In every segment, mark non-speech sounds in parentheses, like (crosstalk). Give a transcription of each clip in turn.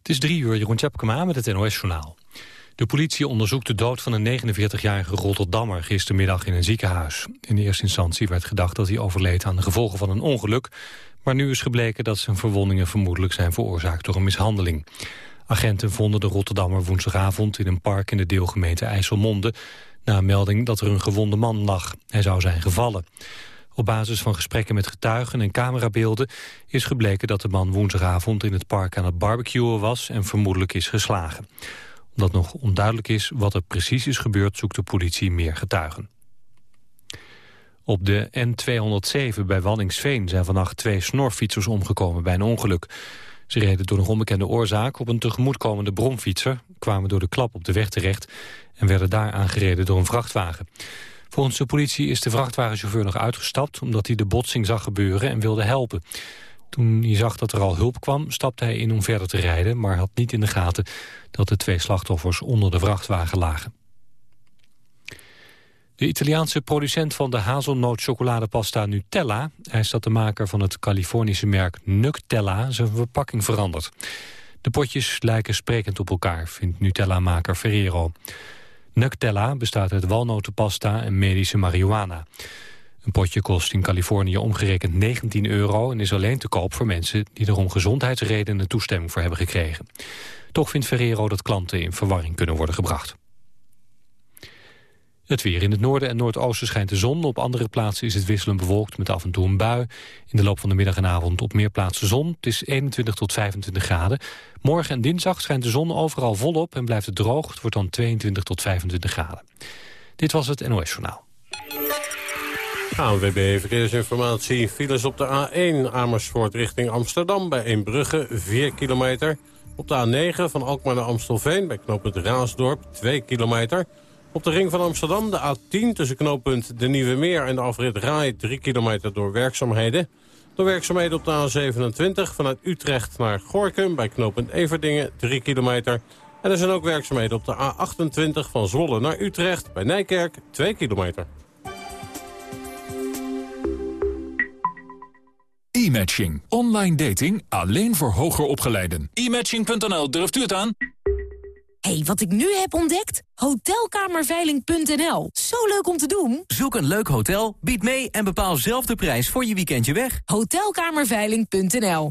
Het is drie uur, Jeroen Tjepkema met het NOS-journaal. De politie onderzoekt de dood van een 49-jarige Rotterdammer gistermiddag in een ziekenhuis. In eerste instantie werd gedacht dat hij overleed aan de gevolgen van een ongeluk. Maar nu is gebleken dat zijn verwondingen vermoedelijk zijn veroorzaakt door een mishandeling. Agenten vonden de Rotterdammer woensdagavond in een park in de deelgemeente IJsselmonde... na een melding dat er een gewonde man lag. Hij zou zijn gevallen. Op basis van gesprekken met getuigen en camerabeelden is gebleken dat de man woensdagavond in het park aan het barbecuen was en vermoedelijk is geslagen. Omdat nog onduidelijk is wat er precies is gebeurd zoekt de politie meer getuigen. Op de N207 bij Wanningsveen zijn vannacht twee snorfietsers omgekomen bij een ongeluk. Ze reden door een onbekende oorzaak op een tegemoetkomende bromfietser, kwamen door de klap op de weg terecht en werden daar aangereden door een vrachtwagen. Volgens de politie is de vrachtwagenchauffeur nog uitgestapt... omdat hij de botsing zag gebeuren en wilde helpen. Toen hij zag dat er al hulp kwam, stapte hij in om verder te rijden... maar had niet in de gaten dat de twee slachtoffers onder de vrachtwagen lagen. De Italiaanse producent van de hazelnoot-chocoladepasta Nutella... eist dat de maker van het Californische merk Nuctella zijn verpakking verandert. De potjes lijken sprekend op elkaar, vindt Nutella-maker Ferrero. Nuctella bestaat uit walnotenpasta en medische marihuana. Een potje kost in Californië omgerekend 19 euro... en is alleen te koop voor mensen die er om gezondheidsredenen toestemming voor hebben gekregen. Toch vindt Ferrero dat klanten in verwarring kunnen worden gebracht. Het weer in het noorden en noordoosten schijnt de zon. Op andere plaatsen is het wisselend bewolkt met af en toe een bui. In de loop van de middag en avond op meer plaatsen zon. Het is 21 tot 25 graden. Morgen en dinsdag schijnt de zon overal volop en blijft het droog. Het wordt dan 22 tot 25 graden. Dit was het NOS Journaal. ANWB Verkeersinformatie. Files op de A1 Amersfoort richting Amsterdam bij Eembrugge 4 kilometer. Op de A9 van Alkmaar naar Amstelveen bij knooppunt Raasdorp 2 kilometer... Op de ring van Amsterdam de A10 tussen knooppunt De Nieuwe Meer en de afrit Rai 3 kilometer door werkzaamheden. Door werkzaamheden op de A27 vanuit Utrecht naar Gorkum bij knooppunt Everdingen 3 kilometer. En er zijn ook werkzaamheden op de A28 van Zwolle naar Utrecht bij Nijkerk 2 kilometer. E-matching. Online dating alleen voor hoger opgeleiden. E-matching.nl, durft u het aan? Hey, wat ik nu heb ontdekt? Hotelkamerveiling.nl. Zo leuk om te doen. Zoek een leuk hotel, bied mee en bepaal zelf de prijs voor je weekendje weg. Hotelkamerveiling.nl.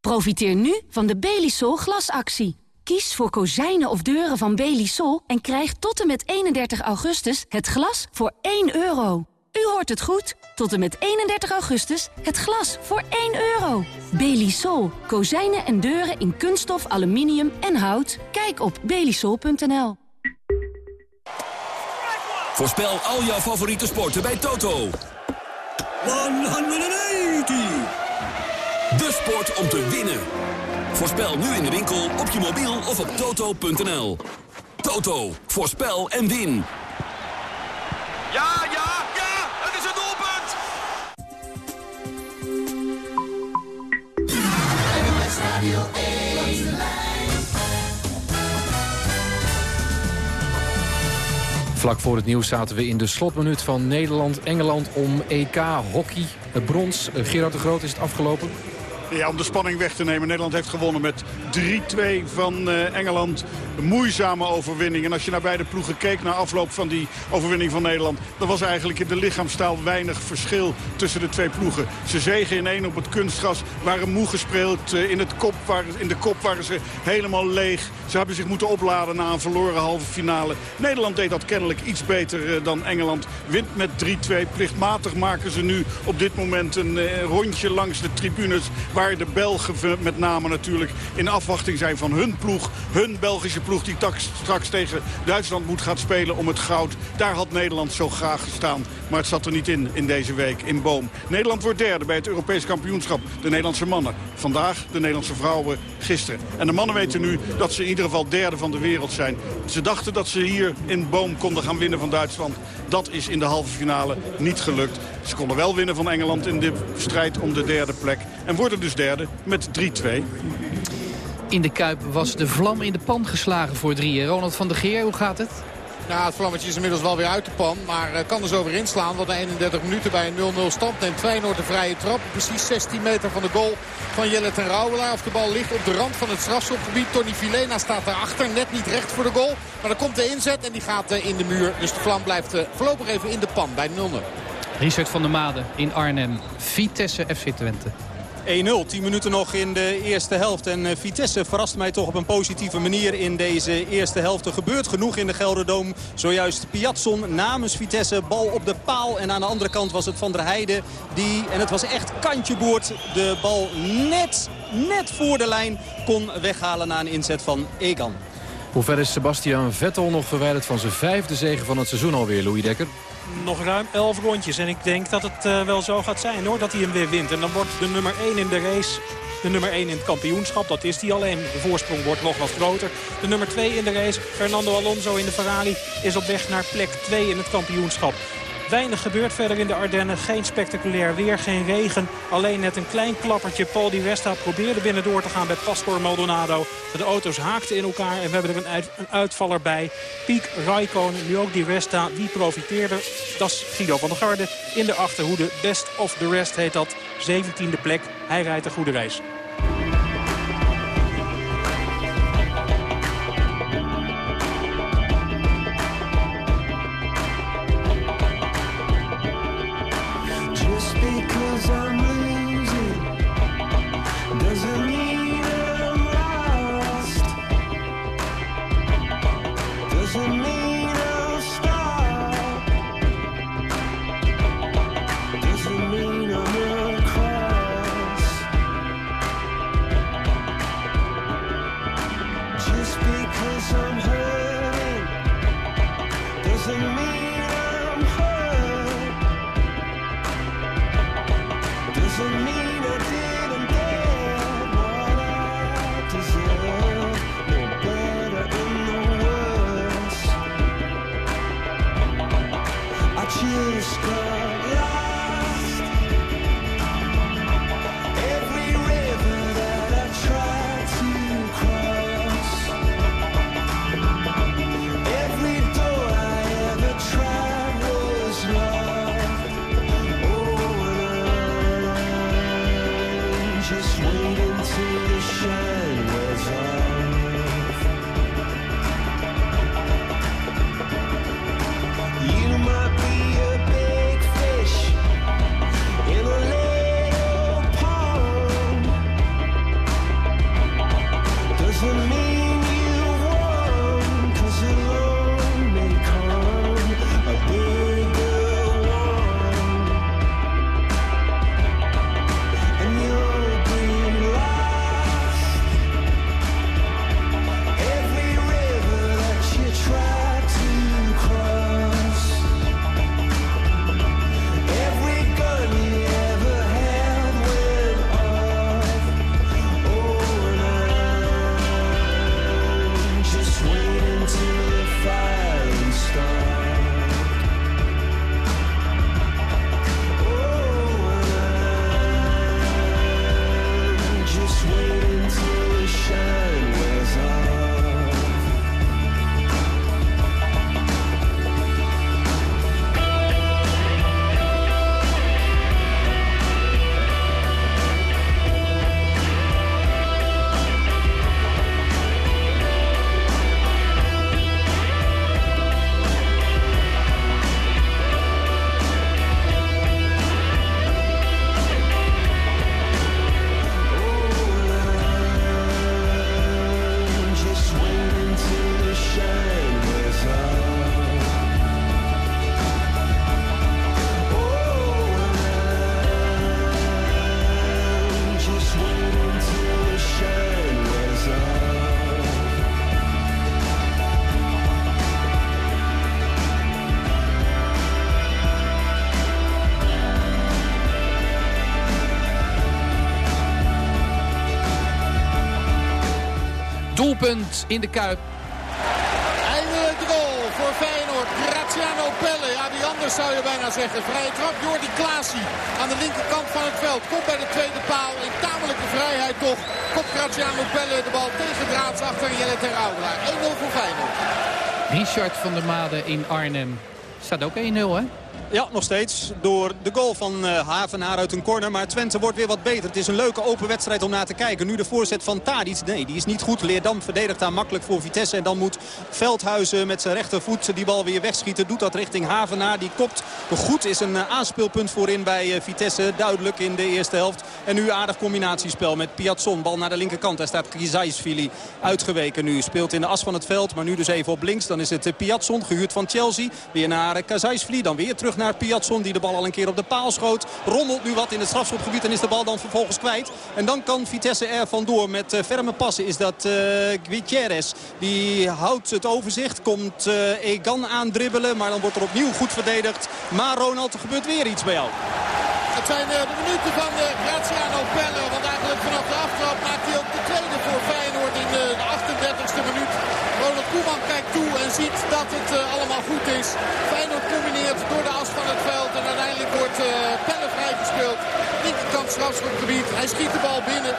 Profiteer nu van de Belisol glasactie. Kies voor kozijnen of deuren van Belisol en krijg tot en met 31 augustus het glas voor 1 euro. U hoort het goed. Tot en met 31 augustus het glas voor 1 euro. Belisol. Kozijnen en deuren in kunststof, aluminium en hout. Kijk op belisol.nl. Voorspel al jouw favoriete sporten bij Toto. 180! De sport om te winnen. Voorspel nu in de winkel, op je mobiel of op toto.nl. Toto, voorspel en win. Ja, ja! Vlak voor het nieuws zaten we in de slotminuut van Nederland-Engeland om EK hockey. Het brons. Gerard de Groot is het afgelopen. Ja, om de spanning weg te nemen. Nederland heeft gewonnen met 3-2 van uh, Engeland. Een moeizame overwinning. En als je naar beide ploegen keek na afloop van die overwinning van Nederland... dan was eigenlijk in de lichaamstaal weinig verschil tussen de twee ploegen. Ze zegen in één op het kunstgras, waren moe gespeeld. Uh, in, het kop waren, in de kop waren ze helemaal leeg. Ze hebben zich moeten opladen na een verloren halve finale. Nederland deed dat kennelijk iets beter uh, dan Engeland. Wint met 3-2. Plichtmatig maken ze nu op dit moment een rondje langs de tribunes... de Belgen met name natuurlijk in afwachting zijn van hun ploeg. Hun Belgische ploeg die straks tegen Duitsland moet gaan spelen om het goud. Daar had Nederland zo graag gestaan. Maar het zat er niet in, in deze week, in Boom. Nederland wordt derde bij het Europees kampioenschap. De Nederlandse mannen. Vandaag de Nederlandse vrouwen gisteren. En de mannen weten nu dat ze in ieder geval derde van de wereld zijn. Ze dachten dat ze hier in Boom konden gaan winnen van Duitsland. Dat is in de halve finale niet gelukt. Ze konden wel winnen van Engeland in de strijd om de derde plek. En worden dus derde met 3-2. In de Kuip was de vlam in de pan geslagen voor drieën. Ronald van der Geer, hoe gaat het? Nou, het vlammetje is inmiddels wel weer uit de pan. Maar uh, kan er zo weer inslaan. Want na 31 minuten bij een 0-0 stand neemt Feyenoord de vrije trap. Precies 16 meter van de goal van Jelle ten Rauwelaar. Of de bal ligt op de rand van het strafschopgebied. Tony Filena staat daarachter. Net niet recht voor de goal. Maar dan komt de inzet en die gaat uh, in de muur. Dus de vlam blijft uh, voorlopig even in de pan bij 0-0. Richard van der Made in Arnhem. Vitesse FC Twente. 1-0. 10 minuten nog in de eerste helft. En eh, Vitesse verrast mij toch op een positieve manier in deze eerste helft. Er gebeurt genoeg in de Gelderdoom. Zojuist Piatson namens Vitesse. Bal op de paal. En aan de andere kant was het Van der Heijden. Die, en het was echt kantje boord, de bal net, net voor de lijn kon weghalen na een inzet van Egan. Hoe ver is Sebastian Vettel nog verwijderd van zijn vijfde zegen van het seizoen alweer, Louis Dekker? nog ruim 11 rondjes. En ik denk dat het uh, wel zo gaat zijn hoor, dat hij hem weer wint. En dan wordt de nummer 1 in de race de nummer 1 in het kampioenschap. Dat is hij alleen. De voorsprong wordt nog wat groter. De nummer 2 in de race, Fernando Alonso in de Ferrari, is op weg naar plek 2 in het kampioenschap. Weinig gebeurt verder in de Ardennen. Geen spectaculair weer, geen regen. Alleen net een klein klappertje. Paul Di Resta probeerde binnendoor te gaan bij Pastor Maldonado. De auto's haakten in elkaar en we hebben er een, uit, een uitvaller bij. Piek, Raikkonen, nu ook Di Resta. Wie profiteerde? Dat is Guido van der Garde. In de achterhoede. Best of the rest heet dat. 17e plek. Hij rijdt een goede reis. Doelpunt in de Kuip. Eindelijk de voor Feyenoord. Graziano Pelle. Ja, wie anders zou je bijna zeggen. Vrije trap, Jordi Klaasie aan de linkerkant van het veld. Komt bij de tweede paal. In tamelijke vrijheid toch. Komt Graziano Pelle de bal tegen achter Jelle ter 1-0 voor Feyenoord. Richard van der Made in Arnhem. Staat ook 1-0 hè? Ja, nog steeds door de goal van uh, Havenaar uit een corner. Maar Twente wordt weer wat beter. Het is een leuke open wedstrijd om naar te kijken. Nu de voorzet van Tadic. Nee, die is niet goed. Leerdam verdedigt daar makkelijk voor Vitesse. En dan moet Veldhuizen met zijn rechtervoet die bal weer wegschieten. Doet dat richting Havenaar. Die kopt goed. Is een uh, aanspeelpunt voorin bij uh, Vitesse. Duidelijk in de eerste helft. En nu aardig combinatiespel met Piazzon. Bal naar de linkerkant. Daar staat Kizaisvili uitgeweken nu. Speelt in de as van het veld. Maar nu dus even op links. Dan is het Piazzon gehuurd van Chelsea. Weer naar Kazaisvili. Dan weer terug naar naar Piazzon die de bal al een keer op de paal schoot. Rommelt nu wat in het strafschopgebied en is de bal dan vervolgens kwijt. En dan kan Vitesse er vandoor met uh, ferme passen. Is dat uh, Gutierrez. Die houdt het overzicht. Komt uh, Egan aandribbelen. Maar dan wordt er opnieuw goed verdedigd. Maar Ronald, er gebeurt weer iets bij jou. Het zijn de minuten van de Graziano Pelle. Want eigenlijk vanaf de aftrap maakt hij ook de tweede voor Feyenoord in de 38e minuut. Ronald Koeman kijkt toe en ziet dat het allemaal goed is. Feyenoord combineert door de as van het veld. En uiteindelijk wordt uh, Pelle vrijgespeeld. Hij schiet de bal binnen.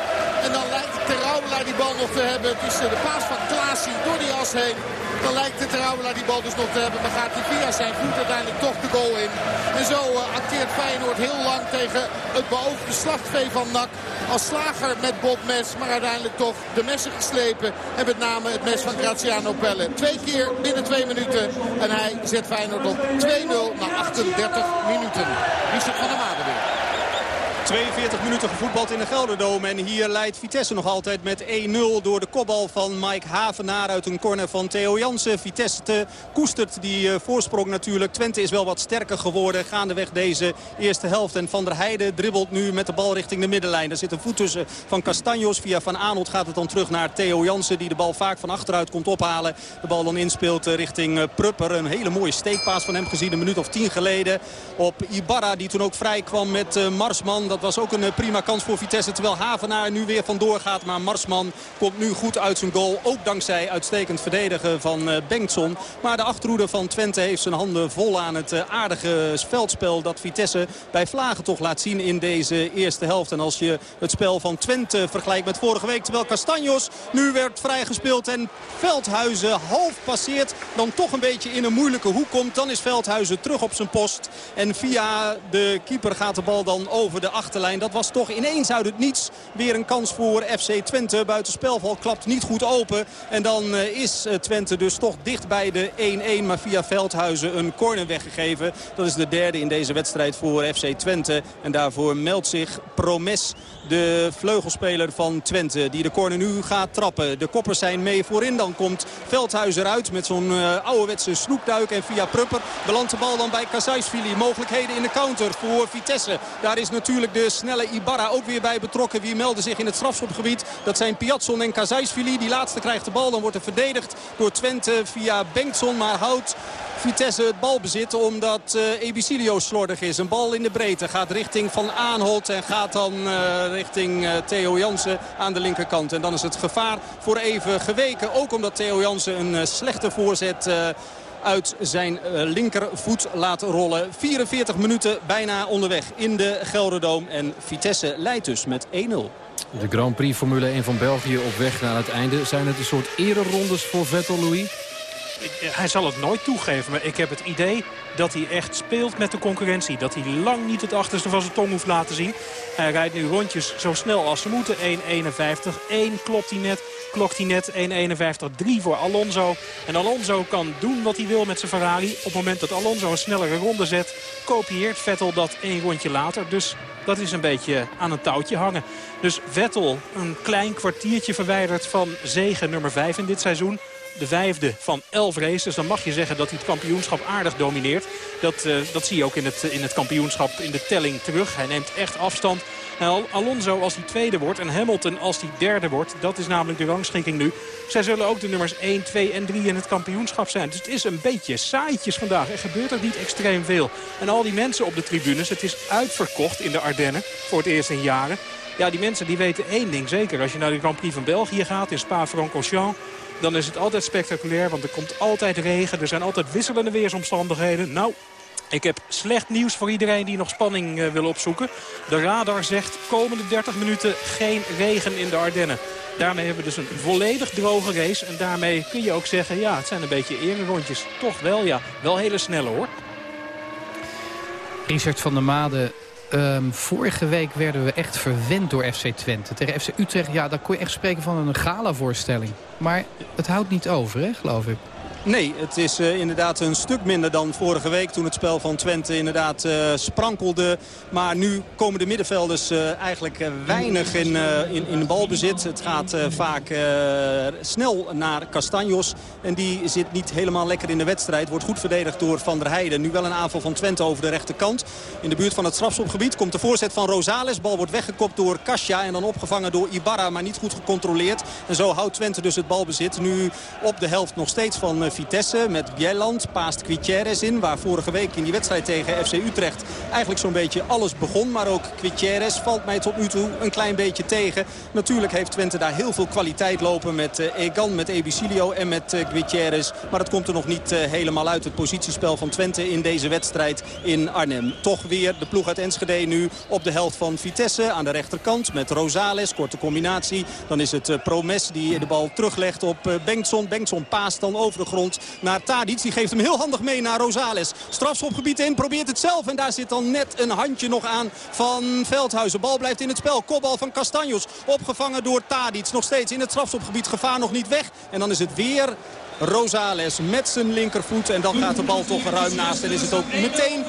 En dan lijkt Terouwelaar die bal nog te hebben. Het is uh, de paas van Klaasie door die as heen. Dan lijkt de Terouwelaar die bal dus nog te hebben. Maar gaat hij via zijn voet uiteindelijk toch de goal in. En zo acteert Feyenoord heel lang tegen het beoogde slachtvee van NAC. Als slager met Bob Mes. Maar uiteindelijk toch de messen geslepen. En met name het mes van Graziano Pelle. Twee keer binnen twee minuten. En hij zet Feyenoord op 2-0 na 38 minuten. Richard van der Made weer. 42 minuten gevoetbald in de Gelderdome. En hier leidt Vitesse nog altijd met 1-0 door de kopbal van Mike Havenaar uit een corner van Theo Jansen. Vitesse koestert die uh, voorsprong natuurlijk. Twente is wel wat sterker geworden gaandeweg deze eerste helft. En Van der Heijden dribbelt nu met de bal richting de middenlijn. Er zit een voet tussen van Castanjos. Via Van Aanholt gaat het dan terug naar Theo Jansen. Die de bal vaak van achteruit komt ophalen. De bal dan inspeelt uh, richting uh, Prupper. Een hele mooie steekpaas van hem gezien een minuut of tien geleden. Op Ibarra die toen ook vrij kwam met Marsman. Dat was ook een prima kans voor Vitesse. Terwijl Havenaar nu weer vandoor gaat. Maar Marsman komt nu goed uit zijn goal. Ook dankzij uitstekend verdedigen van Bengtson. Maar de achterhoede van Twente heeft zijn handen vol aan het aardige veldspel. Dat Vitesse bij Vlagen toch laat zien in deze eerste helft. En als je het spel van Twente vergelijkt met vorige week. Terwijl Castanjos nu werd vrijgespeeld en Veldhuizen half passeert. Dan toch een beetje in een moeilijke hoek komt. Dan is Veldhuizen terug op zijn post. En via de keeper gaat de bal dan over de achterlijn. Dat was toch ineens uit het niets weer een kans voor FC Twente. Buitenspelval klapt niet goed open. En dan is Twente dus toch dicht bij de 1-1. Maar via Veldhuizen een corner weggegeven. Dat is de derde in deze wedstrijd voor FC Twente. En daarvoor meldt zich Promes, de vleugelspeler van Twente. Die de corner nu gaat trappen. De koppers zijn mee voorin. Dan komt Veldhuizen eruit met zo'n uh, ouderwetse snoekduik. En via Prupper belandt de bal dan bij Kazaisvili. Mogelijkheden in de counter voor Vitesse. Daar is natuurlijk de snelle Ibarra ook weer bij betrokken. Wie melden zich in het strafschopgebied? Dat zijn Piazzon en Kazaisvili. Die laatste krijgt de bal. Dan wordt er verdedigd door Twente via Bengtson. Maar houdt Vitesse het balbezit omdat uh, Ebicilio slordig is. Een bal in de breedte gaat richting Van Aanholt en gaat dan uh, richting uh, Theo Jansen aan de linkerkant. En dan is het gevaar voor even geweken. Ook omdat Theo Jansen een slechte voorzet uit zijn linkervoet laat rollen. 44 minuten bijna onderweg in de Gelderdoom. En Vitesse leidt dus met 1-0. De Grand Prix Formule 1 van België op weg naar het einde. Zijn het een soort ererondes voor Vettel, Louis? Hij zal het nooit toegeven, maar ik heb het idee dat hij echt speelt met de concurrentie. Dat hij lang niet het achterste van zijn tong hoeft laten zien. Hij rijdt nu rondjes zo snel als ze moeten. 1.51. 1 klopt hij net. Klokt hij net 1.51. 3 voor Alonso. En Alonso kan doen wat hij wil met zijn Ferrari. Op het moment dat Alonso een snellere ronde zet... kopieert Vettel dat één rondje later. Dus dat is een beetje aan een touwtje hangen. Dus Vettel een klein kwartiertje verwijderd van zegen nummer 5 in dit seizoen de vijfde van elf races. Dan mag je zeggen dat hij het kampioenschap aardig domineert. Dat, uh, dat zie je ook in het, in het kampioenschap in de telling terug. Hij neemt echt afstand. Alonso als hij tweede wordt en Hamilton als hij derde wordt. Dat is namelijk de rangschikking nu. Zij zullen ook de nummers 1, 2 en 3 in het kampioenschap zijn. Dus het is een beetje saaitjes vandaag. Er gebeurt er niet extreem veel. En al die mensen op de tribunes, het is uitverkocht in de Ardennen voor het eerst in jaren. Ja, die mensen die weten één ding zeker. Als je naar de Grand Prix van België gaat in Spa-Francorchamps dan is het altijd spectaculair. Want er komt altijd regen. Er zijn altijd wisselende weersomstandigheden. Nou, ik heb slecht nieuws voor iedereen die nog spanning uh, wil opzoeken. De radar zegt komende 30 minuten geen regen in de Ardennen. Daarmee hebben we dus een volledig droge race. En daarmee kun je ook zeggen, ja, het zijn een beetje rondjes. Toch wel, ja. Wel hele snelle hoor. Richard van der Made, ehm, vorige week werden we echt verwend door FC Twente. Tegen FC Utrecht, ja, daar kon je echt spreken van een gala-voorstelling. Maar het houdt niet over, hè, geloof ik. Nee, het is uh, inderdaad een stuk minder dan vorige week toen het spel van Twente inderdaad uh, sprankelde. Maar nu komen de middenvelders uh, eigenlijk weinig in, in, in balbezit. Het gaat vaak snel naar Castanjos. En die zit niet helemaal lekker in de wedstrijd. Wordt goed verdedigd door Van der Heijden. Nu wel een aanval van Twente over de rechterkant. In de buurt van het strafschopgebied komt de voorzet van Rosales. Bal wordt weggekopt door Kasia en dan opgevangen door Ibarra. Maar niet goed gecontroleerd. En zo houdt Twente dus het balbezit. Nu op de helft nog steeds van Vitesse met Bieland. Paast Quitieres in. Waar vorige week in die wedstrijd tegen FC Utrecht eigenlijk zo'n beetje alles begon. Maar ook Quitieres valt mij tot nu toe een klein beetje tegen. Natuurlijk heeft Twente daar heel veel kwaliteit lopen met uh, Egan, met Ebicilio en met Quitieres. Maar dat komt er nog niet uh, helemaal uit. Het positiespel van Twente in deze wedstrijd in Arnhem. Toch weer de ploeg uit Enschede nu op de helft van Vitesse. Aan de rechterkant met Rosales. Korte combinatie. Dan is het Promes die de bal teruglegt op Bengtson. Bengtson paast dan over de grond naar Tadic. Die geeft hem heel handig mee naar Rosales. Strafschopgebied in, probeert het zelf. En daar zit dan net een handje nog aan van Veldhuizen. Bal blijft in het spel. Kopbal van Castanjos. Opgevangen door Tadic. Nog steeds in het strafschopgebied. Gevaar nog niet weg. En dan is het weer Rosales met zijn linkervoet. En dan gaat de bal toch ruim naast. En is het ook meteen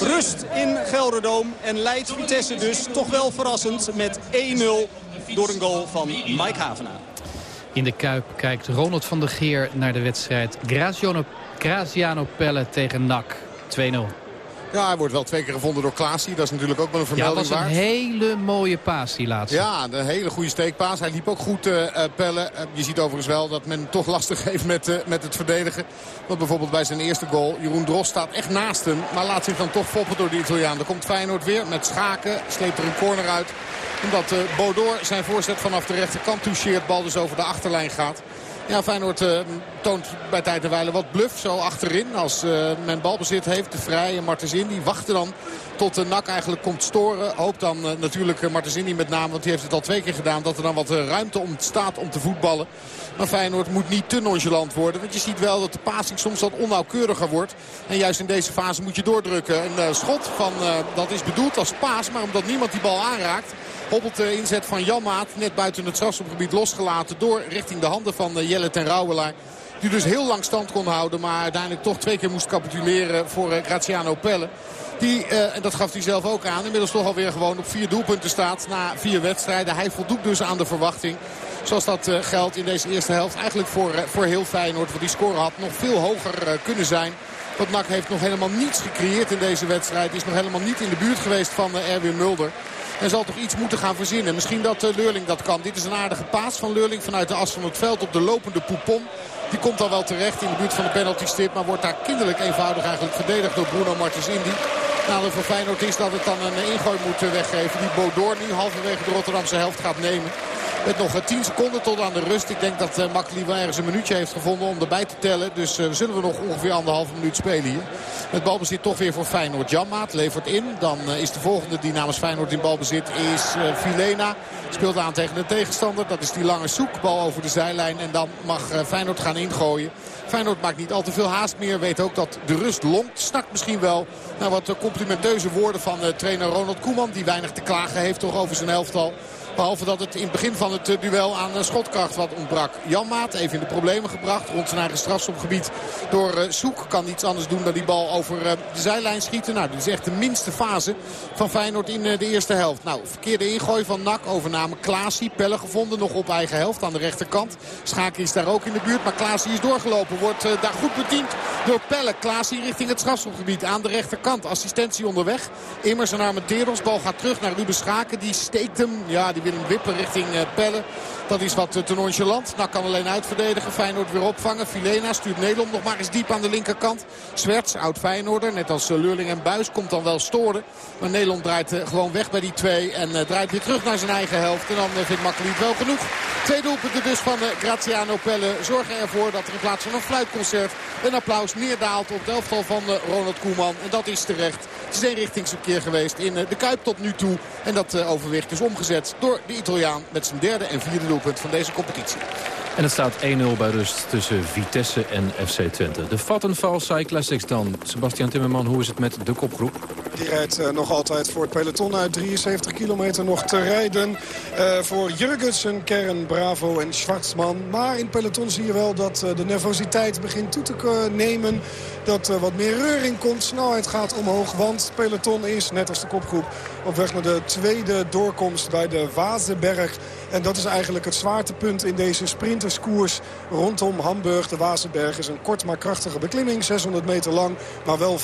rust in Gelderdoom. En leidt Vitesse dus toch wel verrassend met 1-0 door een goal van Mike Havenaar. In de Kuip kijkt Ronald van der Geer naar de wedstrijd Graziano, Graziano Pelle tegen NAC. 2-0. Ja, hij wordt wel twee keer gevonden door Klaasie. Dat is natuurlijk ook wel een vermelding Ja, dat was een hele mooie paas die laatste. Ja, een hele goede steekpaas. Hij liep ook goed uh, pellen. Uh, je ziet overigens wel dat men toch lastig (laughs) heeft met, uh, met het verdedigen. Want bijvoorbeeld bij zijn eerste goal. Jeroen Dros staat echt naast hem. Maar laat zich dan toch foppen door de Italiaan. Dan komt Feyenoord weer met Schaken. Sleept er een corner uit omdat Bodor zijn voorzet vanaf de rechterkant toucheert. Bal dus over de achterlijn gaat. Ja, Feyenoord uh, toont bij tijd en wat bluff zo achterin. Als uh, men balbezit heeft, de Vrij en Martens die wachten dan tot de nak eigenlijk komt storen. Hoopt dan uh, natuurlijk Martens met name, want die heeft het al twee keer gedaan... dat er dan wat ruimte ontstaat om te voetballen. Maar Feyenoord moet niet te nonchalant worden. Want je ziet wel dat de passing soms wat onnauwkeuriger wordt. En juist in deze fase moet je doordrukken. Een schot van, dat is bedoeld als paas, maar omdat niemand die bal aanraakt... Hobbelt de inzet van Janmaat net buiten het strafschopgebied losgelaten door richting de handen van eh, Jelle ten Rouwelaar. Die dus heel lang stand kon houden. Maar uiteindelijk toch twee keer moest capituleren voor eh, Graziano Pelle. Die, uh, en dat gaf hij zelf ook aan, inmiddels toch alweer gewoon op vier doelpunten staat na vier wedstrijden. Hij voldoet dus aan de verwachting. Zoals dat uh, geldt in deze eerste helft. Eigenlijk voor, uh, voor heel Feyenoord. Want die score had nog veel hoger kunnen zijn. Want NAC heeft nog helemaal niets gecreëerd in deze wedstrijd. Is nog helemaal niet in de buurt geweest van Erwin Mulder. En zal toch iets moeten gaan verzinnen. Misschien dat uh, Leurling dat kan. Dit is een aardige paas van Leurling vanuit de as van het veld op de lopende Poupon. Die komt dan wel terecht in de buurt van de penalty stip. Maar wordt daar kinderlijk eenvoudig eigenlijk verdedigd door Bruno Martins Indy. Nadeel voor Feyenoord is dat het dan een ingooi moet eh, weggeven. Die Bodor nu halverwege de Rotterdamse helft gaat nemen. Met nog 10 seconden tot aan de rust. Ik denk dat uh, wel ergens een minuutje heeft gevonden om erbij te tellen. Dus uh, zullen we nog ongeveer anderhalve minuut spelen hier. Met balbezit toch weer voor Feyenoord. Janmaat levert in. Dan uh, is de volgende die namens Feyenoord in balbezit is Filena. Speelt aan tegen een tegenstander. Dat is die lange zoekbal over de zijlijn. En dan mag Feyenoord gaan ingooien. Feyenoord maakt niet al te veel haast meer. Weet ook dat de rust longt. Snakt misschien wel naar wat complimenteuze woorden van trainer Ronald Koeman. Die weinig te klagen heeft toch over zijn elftal. Behalve dat het in het begin van het eh, duel aan eh, schotkracht wat ontbrak. Jan Maat even in de problemen gebracht rond zijn eigen strafschopgebied door eh, Soek. Kan niets anders doen dan die bal over de zijlijn schieten. Nou, dit is echt de minste fase van Feyenoord in de eerste helft. Nou, verkeerde ingooi van Nak. Overname Klaasie. Pelle gevonden nog op eigen helft aan de rechterkant. Schaken is daar ook in de buurt. Maar Klaasie is doorgelopen. Wordt daar goed bediend door Pelle. Klaasie richting het strafschopgebied aan de rechterkant. Assistentie onderweg. Immers en Armenteros. Bal gaat terug naar Ruben Schaken. Die steekt hem. Ja, die wil wippen richting eh, Pelle. Dat is wat te nonchalant. Nou kan alleen uitverdedigen. Feyenoord weer opvangen. Filena stuurt Nederland nog maar eens diep aan de linkerkant. Zwerts, oud Feyenoorder. Net als eh, Lurling en Buis komt dan wel storen. Maar Nederland draait eh, gewoon weg bij die twee. En draait weer terug naar zijn eigen helft. En dan vindt Makkeliet wel genoeg. Twee doelpunten dus van Graziano Pelle. Zorgen ervoor dat er in plaats van een fluitconcert een applaus neerdaalt op het elftal van Ronald Koeman. En dat is terecht. Het is een richtingsverkeer geweest in de Kuip tot nu toe. En dat overwicht is omgezet door de Italiaan met zijn derde en vierde doel. Doelpunt van deze competitie. En het staat 1-0 bij rust tussen Vitesse en FC Twente. De Vattenfall Sai Classics dan. Sebastian Timmerman, hoe is het met de kopgroep? Die rijdt uh, nog altijd voor het peloton uit. 73 kilometer nog te rijden uh, voor Jurgensen, Kern, Bravo en Schwarzman. Maar in het peloton zie je wel dat uh, de nervositeit begint toe te nemen. Dat er wat meer reuring komt. Snelheid gaat omhoog, want het peloton is, net als de kopgroep... op weg naar de tweede doorkomst bij de Wazenberg. En dat is eigenlijk het zwaartepunt in deze sprinterskoers rondom Hamburg. De Wazenberg is een kort maar krachtige beklimming. 600 meter lang, maar wel 15%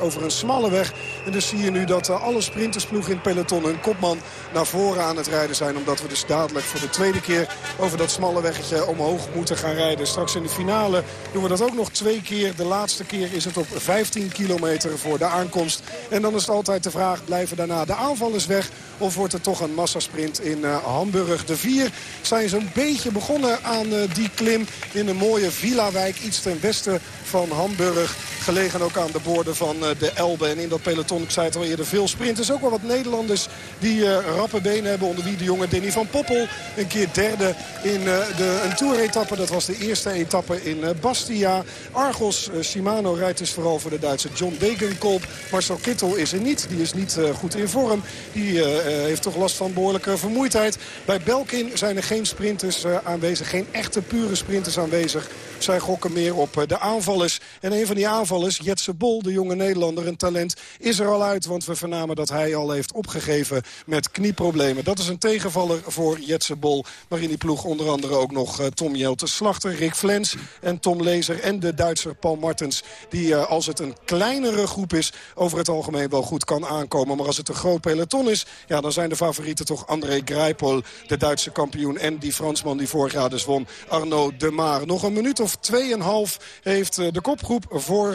over een smalle weg. En dus zie je nu dat alle sprintersploegen in peloton hun kopman naar voren aan het rijden zijn. Omdat we dus dadelijk voor de tweede keer over dat smalle weggetje omhoog moeten gaan rijden. Straks in de finale doen we dat ook nog twee keer. De laatste keer is het op 15 kilometer voor de aankomst. En dan is het altijd de vraag, blijven daarna de aanvallers weg? Of wordt het toch een massasprint in uh, Hamburg? De vier zijn zo'n beetje begonnen aan uh, die klim in een mooie villa-wijk. Iets ten westen van Hamburg. Gelegen ook aan de boorden van uh, de Elbe. En in dat peloton, ik zei het al eerder, veel sprinters. Ook wel wat Nederlanders die uh, rappe benen hebben. Onder wie de jonge Denny van Poppel. Een keer derde in uh, de, een toeretappe. Dat was de eerste etappe in Bastia. Argos Shimano rijdt dus vooral voor de Duitse John Degenkolb. Marcel Kittel is er niet. Die is niet goed in vorm. Die heeft toch last van behoorlijke vermoeidheid. Bij Belkin zijn er geen sprinters aanwezig. Geen echte pure sprinters aanwezig. Zij gokken meer op de aanvallers. En een van die aanvallers, Jetse Bol, de jonge Nederlander, een talent, is er al uit. Want we vernamen dat hij al heeft opgegeven met knieproblemen. Dat is een tegenvaller voor Jetse Bol. Maar in die ploeg onder andere ook nog uh, Tom Jelte Slachter, Rick Flens en Tom Lezer. En de Duitser Paul Martens. Die uh, als het een kleinere groep is, over het algemeen wel goed kan aankomen. Maar als het een groot peloton is, ja, dan zijn de favorieten toch André Greipel, de Duitse kampioen. En die Fransman die vorig jaar dus won, Arnaud Demar. Nog een minuut of tweeënhalf heeft uh, de kopgroep voor,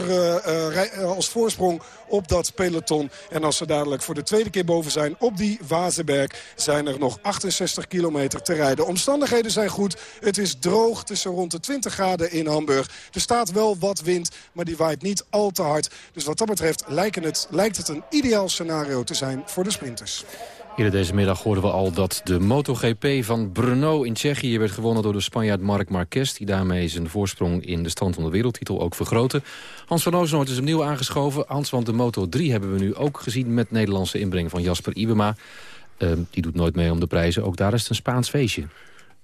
als voorsprong op dat peloton. En als ze dadelijk voor de tweede keer boven zijn op die Wazenberg... zijn er nog 68 kilometer te rijden. Omstandigheden zijn goed. Het is droog. Zo rond de 20 graden in Hamburg. Er staat wel wat wind, maar die waait niet al te hard. Dus wat dat betreft lijkt het, lijkt het een ideaal scenario te zijn voor de sprinters. Eerder deze middag hoorden we al dat de MotoGP van Brno in Tsjechië werd gewonnen door de Spanjaard Marc Marquez... die daarmee zijn voorsprong in de stand van de wereldtitel ook vergrootte. Hans van Oosternoord is opnieuw aangeschoven. Hans, want de Moto3 hebben we nu ook gezien met Nederlandse inbreng van Jasper Ibema. Uh, die doet nooit mee om de prijzen. Ook daar is het een Spaans feestje.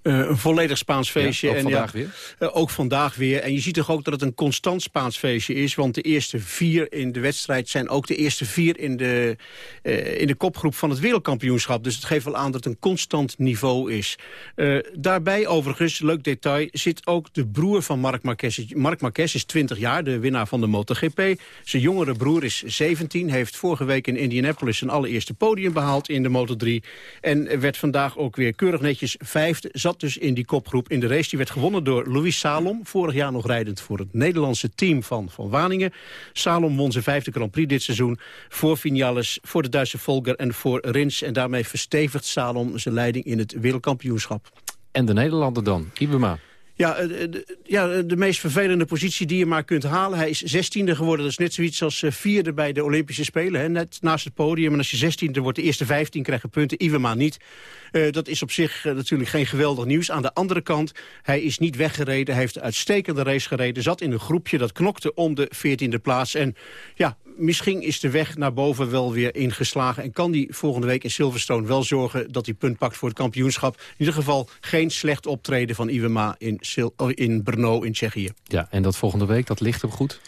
Uh, een volledig Spaans feestje. Ja, ook en vandaag ja, weer? Uh, ook vandaag weer. En je ziet toch ook dat het een constant Spaans feestje is. Want de eerste vier in de wedstrijd zijn ook de eerste vier in de, uh, in de kopgroep van het wereldkampioenschap. Dus het geeft wel aan dat het een constant niveau is. daarbij overigens, leuk detail, zit ook de broer van Marc Marquez. Marc Marquez is 20 jaar, de winnaar van de MotoGP. Zijn jongere broer is 17, heeft vorige week in Indianapolis zijn allereerste podium behaald in de Moto3. En werd vandaag ook weer keurig netjes vijfde, zat dus in die kopgroep in de race. Die werd gewonnen door Louis Salom. Vorig jaar nog rijdend voor het Nederlandse team van Van Waningen. Salom won zijn vijfde Grand Prix dit seizoen. Voor Vinales, voor de Duitse Volker en voor Rins. En daarmee verstevigt Salom zijn leiding in het wereldkampioenschap. En de Nederlander dan, Ibema. Ja, de, ja, de meest vervelende positie die je maar kunt halen. Hij is zestiende geworden. Dat is net zoiets als vierde bij de Olympische Spelen. Hè? Net naast het podium. En als je zestiende wordt, de eerste vijftien krijgen punten. Iwema niet. Dat is op zich natuurlijk geen geweldig nieuws. Aan de andere kant, hij is niet weggereden. Hij heeft een uitstekende race gereden. Zat in een groepje dat knokte om de veertiende plaats. En ja, misschien is de weg naar boven wel weer ingeslagen. En kan die volgende week in Silverstone wel zorgen dat hij punt pakt voor het kampioenschap. In ieder geval geen slecht optreden van Iwema in, Sil in Brno in Tsjechië. Ja, en dat volgende week, dat ligt hem goed?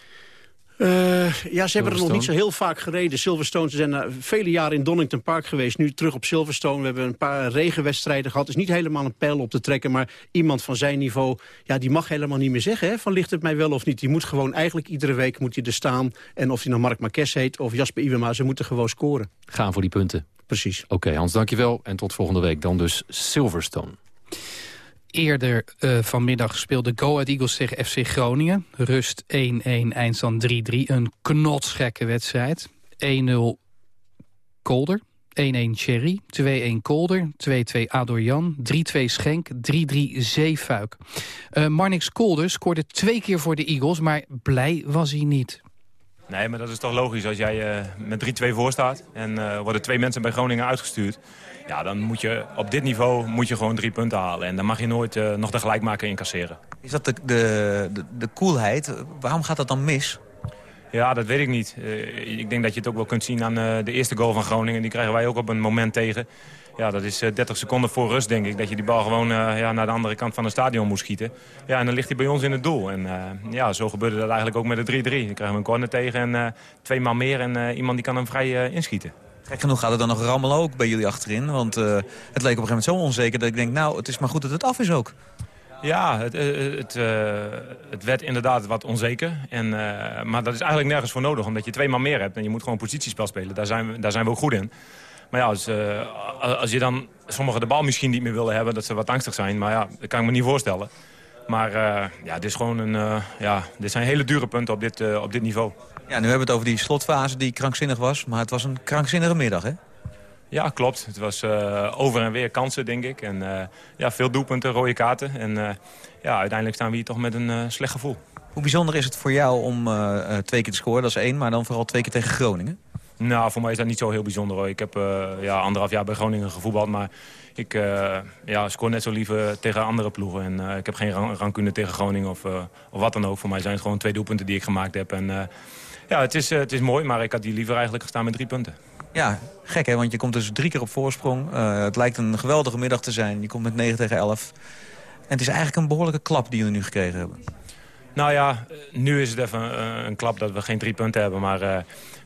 Uh, ja, ze hebben er nog niet zo heel vaak gereden. Silverstone, ze zijn uh, vele jaren in Donington Park geweest. Nu terug op Silverstone. We hebben een paar regenwedstrijden gehad. Het is niet helemaal een pijl op te trekken. Maar iemand van zijn niveau, ja, die mag helemaal niet meer zeggen... Hè, van ligt het mij wel of niet. Die moet gewoon eigenlijk iedere week moet hij er staan. En of hij nou Mark Marquez heet of Jasper Iwema, ze moeten gewoon scoren. Gaan voor die punten. Precies. Oké, okay, Hans, dankjewel. En tot volgende week dan dus Silverstone. Eerder uh, vanmiddag speelde Go Ahead Eagles tegen FC Groningen. Rust 1-1, eindstand 3-3. Een knotsgekke wedstrijd. 1-0 Kolder. 1-1 Cherry, 2-1 Kolder, 2-2 Adorjan, 3-2 Schenk, 3-3 Zeefuik. Uh, Marnix Kolder scoorde twee keer voor de Eagles, maar blij was hij niet. Nee, maar dat is toch logisch als jij uh, met 3-2 voor staat. En worden twee mensen bij Groningen uitgestuurd. Ja, dan moet je op dit niveau moet je gewoon drie punten halen. En dan mag je nooit uh, nog de gelijkmaker incasseren. Is dat de, de, de, de coolheid? Waarom gaat dat dan mis? Ja, dat weet ik niet. Uh, ik denk dat je het ook wel kunt zien aan uh, de eerste goal van Groningen. Die krijgen wij ook op een moment tegen. Ja, dat is uh, 30 seconden voor rust, denk ik. Dat je die bal gewoon ja, naar de andere kant van het stadion moet schieten. Ja, en dan ligt hij bij ons in het doel. En ja, zo gebeurde dat eigenlijk ook met de 3-3. Dan krijgen we een corner tegen en twee maal meer. En iemand die kan hem vrij inschieten. Gek genoeg gaat het dan nog rammelen ook bij jullie achterin. Want het leek op een gegeven moment zo onzeker dat ik denk... nou, het is maar goed dat het af is ook. Ja, het, het, uh, het, werd inderdaad wat onzeker. En, maar dat is eigenlijk nergens voor nodig, omdat je twee man meer hebt. En je moet gewoon positiespel spelen. Daar zijn we, daar zijn we ook goed in. Maar ja, als, als je dan sommigen de bal misschien niet meer willen hebben... dat ze wat angstig zijn, maar ja, dat kan ik me niet voorstellen. Maar ja, dit, is gewoon een, ja, dit zijn hele dure punten op dit, op dit niveau. Ja, nu hebben we het over die slotfase die krankzinnig was. Maar het was een krankzinnige middag, hè? Ja, klopt. Het was uh, over en weer kansen, denk ik. En uh, ja, veel doelpunten, rode kaarten. En uh, ja, uiteindelijk staan we hier toch met een slecht gevoel. Hoe bijzonder is het voor jou om twee keer te scoren? Dat is één, maar dan vooral twee keer tegen Groningen? Nou, voor mij is dat niet zo heel bijzonder. Hoor. Ik heb ja, anderhalf jaar bij Groningen gevoetbald, maar ik ja, scoor net zo liever tegen andere ploegen. En ik heb geen rancune tegen Groningen of, of wat dan ook. Voor mij zijn het gewoon twee doelpunten die ik gemaakt heb. En ja, het is, het is mooi, maar ik had die liever eigenlijk gestaan met drie punten. Ja, gek hè, want je komt dus drie keer op voorsprong. Uh, het lijkt een geweldige middag te zijn. Je komt met 9 tegen 11. En het is eigenlijk een behoorlijke klap die jullie nu gekregen hebben. Nou ja, nu is het even een, een klap dat we geen drie punten hebben. Maar uh,